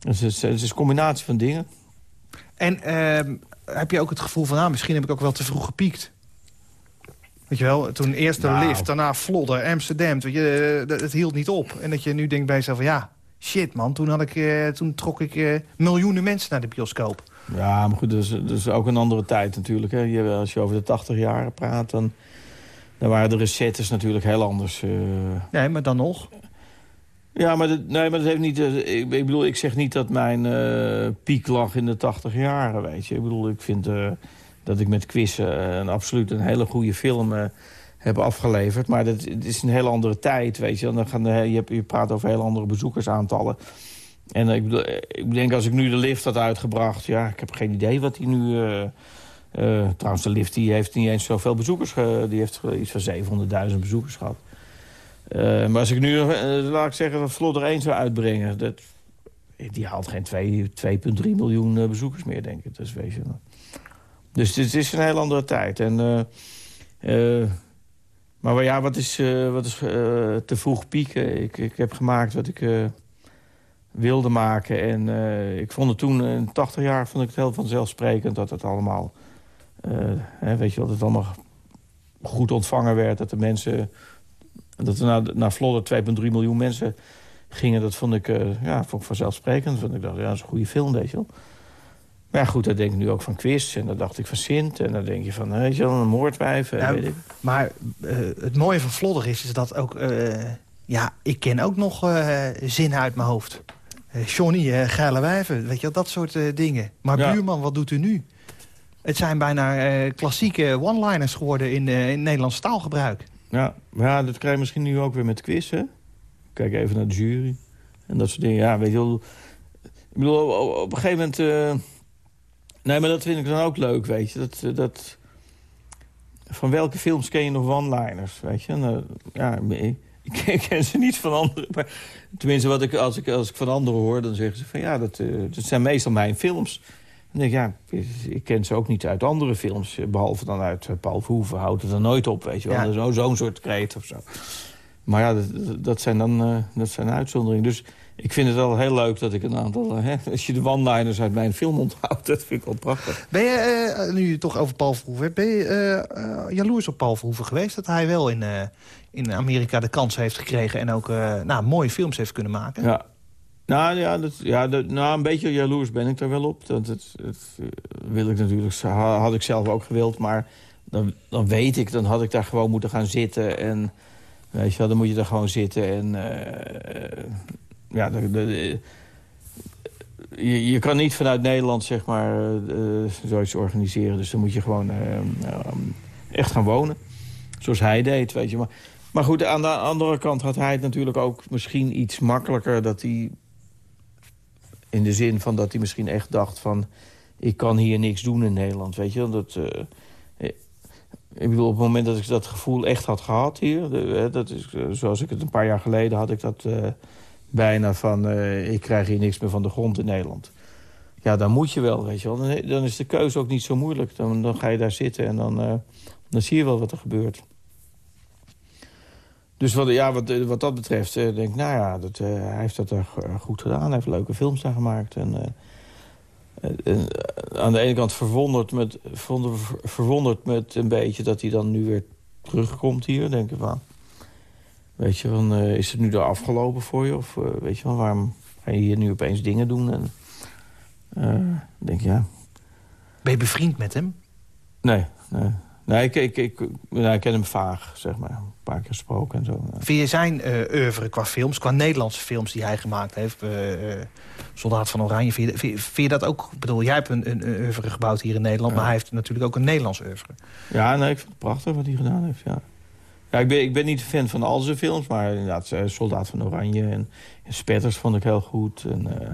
het, is, het is een combinatie van dingen. En ehm, heb je ook het gevoel van, nou, misschien heb ik ook wel te vroeg gepiekt? Weet je wel, toen eerst de Nou. lift, daarna Vlodder, Amsterdam. Weet je, dat- het hield niet op. En dat je nu denkt bij jezelf van, ja, shit man, toen, had ik, eh, toen trok ik eh, miljoenen mensen naar de bioscoop. Ja, maar goed, dat is, dat is ook een andere tijd natuurlijk. Hè. Je, als je over de 80 jaren praat, dan... waren de recettes natuurlijk heel anders. eh. Nee, maar dan nog. Ja, maar dat, nee, maar dat heeft niet... ik, ik bedoel, ik zeg niet dat mijn piek lag in de tachtig jaren, weet je. Ik bedoel, ik vind dat ik met quizzen een absoluut een hele goede film eh, heb afgeleverd. Maar dat, het is een hele andere tijd, weet je. Dan gaan de, je, je praat over heel andere bezoekersaantallen. En eh, ik, eh, ik denk, als ik nu de lift had uitgebracht... ja, ik heb geen idee wat die nu... eh, trouwens, de lift die heeft niet eens zoveel bezoekers. die heeft iets van 700.000 bezoekers gehad. Eh, maar als ik nu, laat ik zeggen, dat Vlodder 1 zou uitbrengen... Dat, die haalt geen twee- 2,3 miljoen bezoekers meer, denk ik. Dus, weet je, dus het is een heel andere tijd. En, maar ja, wat is, eh, wat is eh, te vroeg pieken? Ik, ik heb gemaakt wat ik eh, wilde maken. En ik vond het toen, in 80 jaar, vond ik het heel vanzelfsprekend... dat het allemaal, hè, weet je dat het allemaal goed ontvangen werd. Dat de mensen, dat er naar, naar Vlodder 2,3 miljoen mensen gingen. Dat vond ik, ja, vond ik vanzelfsprekend. Vond ik dacht, ja, dat is een goede film, weet je wel. Maar ja, goed, dat denk ik nu ook van Quiz. En dan dacht ik van Sint. En dan denk je van, weet je wel, een moordwijf. en Ja, weet ik. Maar eh, het mooie van Vlodder is, is dat ook... eh, ja, ik ken ook nog eh, zinnen uit mijn hoofd. Eh, Johnny, eh geile wijven, weet je wel, dat soort eh, dingen. Maar Ja. buurman, wat doet u nu? Het zijn bijna eh, klassieke one-liners geworden in, eh in Nederlands taalgebruik. Ja, maar ja, dat krijg je misschien nu ook weer met quiz, hè? Kijk even naar de jury. En dat soort dingen. Ja, weet je wel... Ik bedoel, op, op een gegeven moment... Nee, maar dat vind ik dan ook leuk, weet je. Dat, eh, dat... Van welke films ken je nog one-liners, weet je? Nou, ja, ik, ken ze niet van anderen. Maar tenminste, wat ik, als, ik, als ik van anderen hoor, dan zeggen ze van... ja, dat, eh, dat zijn meestal mijn films. Dan denk ik, ja, ik ken ze ook niet uit andere films. eh, Behalve dan uit Paul Verhoeven. Houdt het er nooit op, weet je wel. Ja. Zo- Zo'n soort kreet of zo. Maar ja, dat, dat zijn dan dat zijn uitzonderingen. Dus ik vind het wel heel leuk dat ik een aantal... eh, hè, als je de one-liners uit mijn film onthoudt, dat vind ik wel prachtig. Ben je, eh, nu je toch over Paul Verhoeven hebt... ben je eh, jaloers op Paul Verhoeven geweest... dat hij wel in, in Amerika de kans heeft gekregen... en ook nou, mooie films heeft kunnen maken? Ja. Nou ja, dat, ja dat, nou, een beetje jaloers ben ik daar wel op. Dat, wil ik natuurlijk, ha- had ik zelf ook gewild. Maar dan, dan weet ik, dan had ik daar gewoon moeten gaan zitten. En weet je wel, dan moet je daar gewoon zitten. En ja, je, je kan niet vanuit Nederland, zeg maar, eh, eh, zoiets organiseren. Dus dan moet je gewoon eh, eh, echt gaan wonen. Zoals hij deed, weet je. Maar, maar goed, aan de andere kant had hij het natuurlijk ook misschien iets makkelijker... dat hij in de zin van dat hij misschien echt dacht van... ik kan hier niks doen in Nederland, weet je. Dat, ik bedoel, op het moment dat ik dat gevoel echt had gehad hier... dat is, zoals ik het een paar jaar geleden had ik dat bijna van... eh, ik krijg hier niks meer van de grond in Nederland. Ja, dan moet je wel, weet je wel. Dan, is de keuze ook niet zo moeilijk. Dan, dan ga je daar zitten en dan, eh, dan zie je wel wat er gebeurt. Dus wat, ja, wat, eh, wat dat betreft eh, denk ik, nou ja, dat, hij heeft dat er goed gedaan. Hij heeft leuke films daar gemaakt. En, aan de ene kant verwonderd met, verwonder- verwonderd met een beetje dat hij dan nu weer terugkomt hier. Denk ik van, weet je, van, eh, is het nu daar afgelopen voor je? Of eh, weet je wel, waarom ga je hier nu opeens dingen doen? En eh, denk ja, Ben je bevriend met hem? nee, nee. Nee, ik, ik, ik, nou, ik ken hem vaag, zeg maar. Een paar keer gesproken en zo. ja. Vind je zijn oeuvre qua films, qua Nederlandse films die hij gemaakt heeft... Soldaat van Oranje, vind je, vind, dat ook... Ik bedoel, jij hebt een, een, oeuvre gebouwd hier in Nederland... maar hij heeft natuurlijk ook een Nederlands oeuvre. Ja, nee, ik vind het prachtig wat hij gedaan heeft, ja. Ja, ik ben, ik ben niet fan van al zijn films, maar inderdaad, eh, Soldaat van Oranje en, en Spetters vond ik heel goed. En, eh,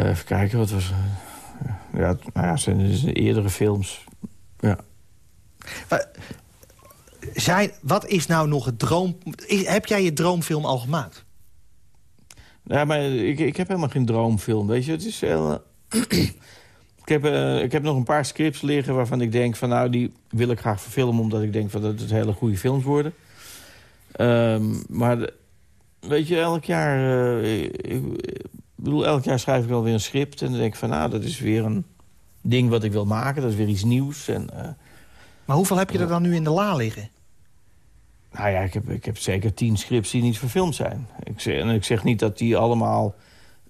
eh, even kijken, wat was... ja, nou ja, zijn, zijn eerdere films. Ja. Zijn, wat is nou nog het droom... is- heb jij je droomfilm al gemaakt? Ja, maar ik, ik heb helemaal geen droomfilm, weet je. Het is heel... ik, heb, eh, ik heb nog een paar scripts liggen waarvan ik denk van... nou, die wil ik graag verfilmen... omdat ik denk van dat het hele goede films worden. Ehm, maar de- weet je, elk jaar... eh, ik, ik bedoel, elk jaar schrijf ik wel weer een script... en dan denk ik van, nou, dat is weer een ding wat ik wil maken. Dat is weer iets nieuws. En, eh, Maar hoeveel heb je er dan nu in de la liggen? Nou ja, ik heb, ik heb zeker tien scripts die niet verfilmd zijn. Ik zeg, en ik zeg niet dat die allemaal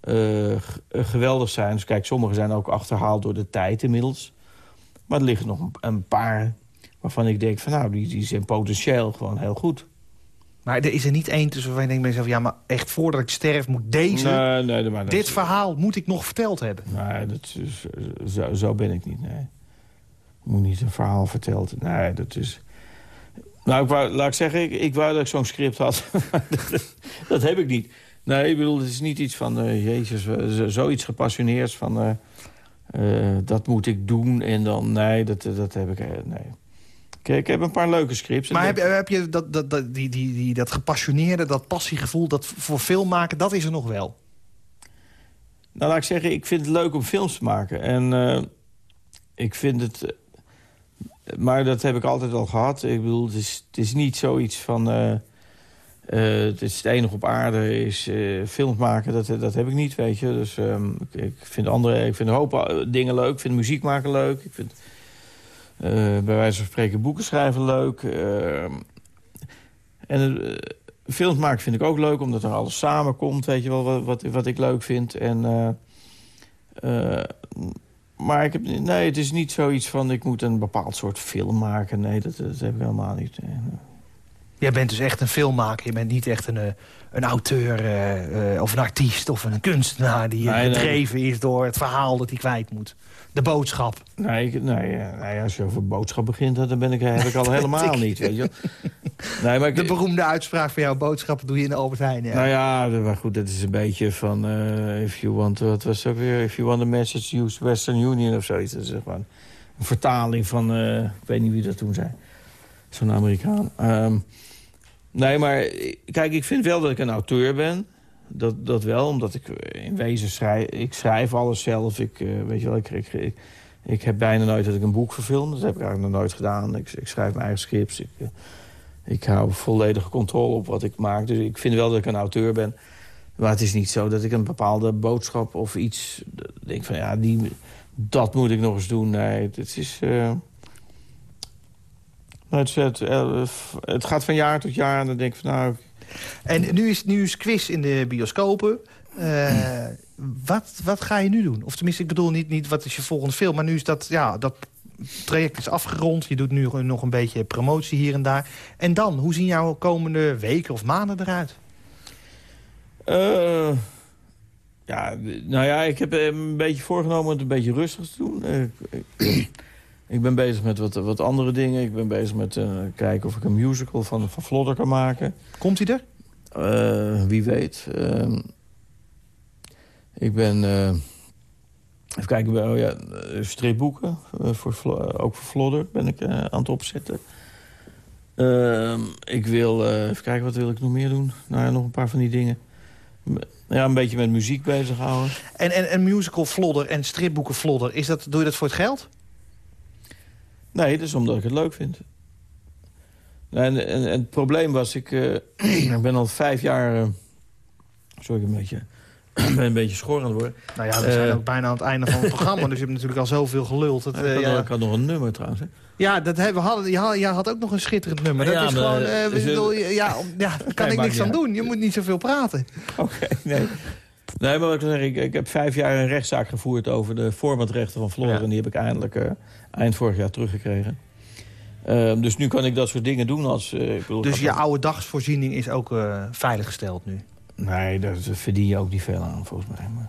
eh, geweldig zijn. Dus kijk, sommige zijn ook achterhaald door de tijd inmiddels. Maar er liggen nog een, paar waarvan ik denk van nou, die, die zijn potentieel gewoon heel goed. Maar er is er niet één tussen waarvan je denkt bij jezelf... ja, maar echt voordat ik sterf moet deze... Nee, nee, maar dit is- verhaal moet ik nog verteld hebben. Nee, dat is, zo, zo ben ik niet, nee. Ik moet niet een verhaal verteld. Nee, dat is... Nou, ik wou, laat ik zeggen, ik, ik wou dat ik zo'n script had. dat, dat heb ik niet. Nee, ik bedoel, het is niet iets van... eh, jezus, zo- zoiets gepassioneerds van... eh, eh, dat moet ik doen en dan... Nee, dat, dat heb ik... nee. Kijk, ik heb een paar leuke scripts. Maar heb, je- heb je dat, dat, dat, die, die, die, dat gepassioneerde, dat passiegevoel... dat voor film maken, dat is er nog wel? Nou, laat ik zeggen, ik vind het leuk om films te maken. En ik vind het... maar dat heb ik altijd al gehad. Ik bedoel, het is, het is niet zoiets van... eh, het enige op aarde is eh, films maken. Dat, dat heb ik niet, weet je. Dus ehm, ik, ik vind andere... Ik vind een hoop eh, dingen leuk. Ik vind muziek maken leuk. Ik vind bij wijze van spreken boeken schrijven leuk. Ehm, en films maken vind ik ook leuk, omdat er alles samenkomt. Weet je wel, wat, wat, ik leuk vind. En, maar ik heb, nee, het is niet zoiets van... ik moet een bepaald soort film maken. Nee, dat, heb ik helemaal niet. Jij bent dus echt een filmmaker. Je bent niet echt een, eh, een auteur eh, eh, of een artiest of een kunstenaar... die nee. gedreven is door het verhaal dat hij kwijt moet. De boodschap. Nee, ik, nee, nee, als je over boodschap begint, dan ben ik, ik al helemaal niet. Weet je. Nee, maar ik, De beroemde uitspraak van jouw boodschappen doe je in de Albert Heijn. Ja. Nou ja, maar goed, dat is een beetje van... if you want, wat was het ook weer? If you want a message, use Western Union of zoiets. Dat is gewoon een vertaling van... ik weet niet wie dat toen zei. Zo'n Amerikaan. Ehm, nee, maar kijk, ik vind wel dat ik een auteur ben. Dat, dat wel, omdat ik eh, in wezen schrijf... Ik schrijf alles zelf. Ik, eh, weet je wel, ik, ik, ik, heb bijna nooit dat ik een boek verfilm. Dat heb ik eigenlijk nog nooit gedaan. Ik, ik schrijf mijn eigen scripts. Ik, eh, ik hou volledige controle op wat ik maak. Dus ik vind wel dat ik een auteur ben. Maar het is niet zo dat ik een bepaalde boodschap of iets... denk van, ja, die, dat moet ik nog eens doen. Nee, het is... het, is het, eh, het gaat van jaar tot jaar en dan denk ik van, nou... En nu is, nu is quiz in de bioscopen. Eh, wat, wat ga je nu doen? Of tenminste, ik bedoel niet, niet wat is je volgende film... maar nu is dat, ja, dat traject is afgerond. Je doet nu nog een beetje promotie hier en daar. En dan, hoe zien jouw komende weken of maanden eruit? eh, ja, nou ja, ik heb een beetje voorgenomen om het een beetje rustig te doen. Ik- ben bezig met wat, wat andere dingen. Ik ben bezig met eh, kijken of ik een musical van, van Vlodder kan maken. Komt hij er? Eh, wie weet. Ehm, ik ben... eh, even kijken, oh ja, stripboeken. voor, ook voor Vlodder ben ik aan het opzetten. Ehm, ik wil... even kijken, wat wil ik nog meer doen? Nou ja, nog een paar van die dingen. Ja, een beetje met muziek bezighouden. En, en, en musical Vlodder en stripboeken Vlodder, is dat, doe je dat voor het geld? Nee, dat is omdat ik het leuk vind. En, en, en het probleem was, ik, eh, ik ben al vijf jaar... eh, sorry, een beetje, ben een beetje schor aan het worden. Nou ja, we zijn Eh. ook bijna aan het einde van het programma... dus je hebt natuurlijk al zoveel geluld. Dat, ik, had nog, ik had nog een nummer trouwens. Hè. Ja, dat hebben we hadden. Je had, je had ook nog een schitterend nummer. Dat Ja, is gewoon. bedoel, ja, ja, daar kan Nee, ik niks aan doen. Je moet niet zoveel praten. Oké, nee. Nee, maar wat ik wil zeggen, ik, ik heb vijf jaar een rechtszaak gevoerd... over de formatrechten van Flora. Ja. En die heb ik eindelijk eh, eind vorig jaar teruggekregen. Ehm, dus nu kan ik dat soort dingen doen als... eh, ik bedoel, Dus je oude dagsvoorziening is ook eh veiliggesteld nu. Nee, daar verdien je ook niet veel aan, volgens mij. Maar...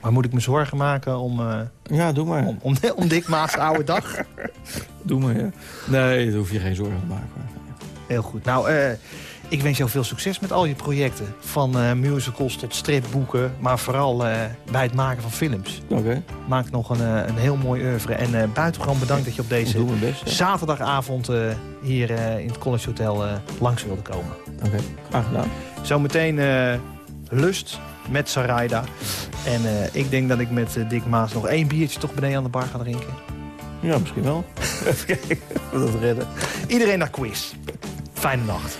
Maar moet ik me zorgen maken om, Ja, doe maar. om, om, om Dick Maas' oude dag? Doe maar, ja. Nee, daar hoef je geen zorgen te maken. Heel goed. Nou, eh, ik wens jou veel succes met al je projecten. Van eh, musicals tot stripboeken. Maar vooral eh, bij het maken van films. Oké, Maak nog een, eh, een heel mooi oeuvre. En buitengewoon bedankt dat je op deze best. ja. zaterdagavond... hier in het College Hotel langs wilde komen. Oké, graag gedaan. Zometeen Lust met Sarayda. En ik denk dat ik met Dick Maas nog één biertje toch beneden aan de bar ga drinken. Ja, misschien wel. Even kijken of we dat redden. Iedereen naar quiz. Fijne nacht.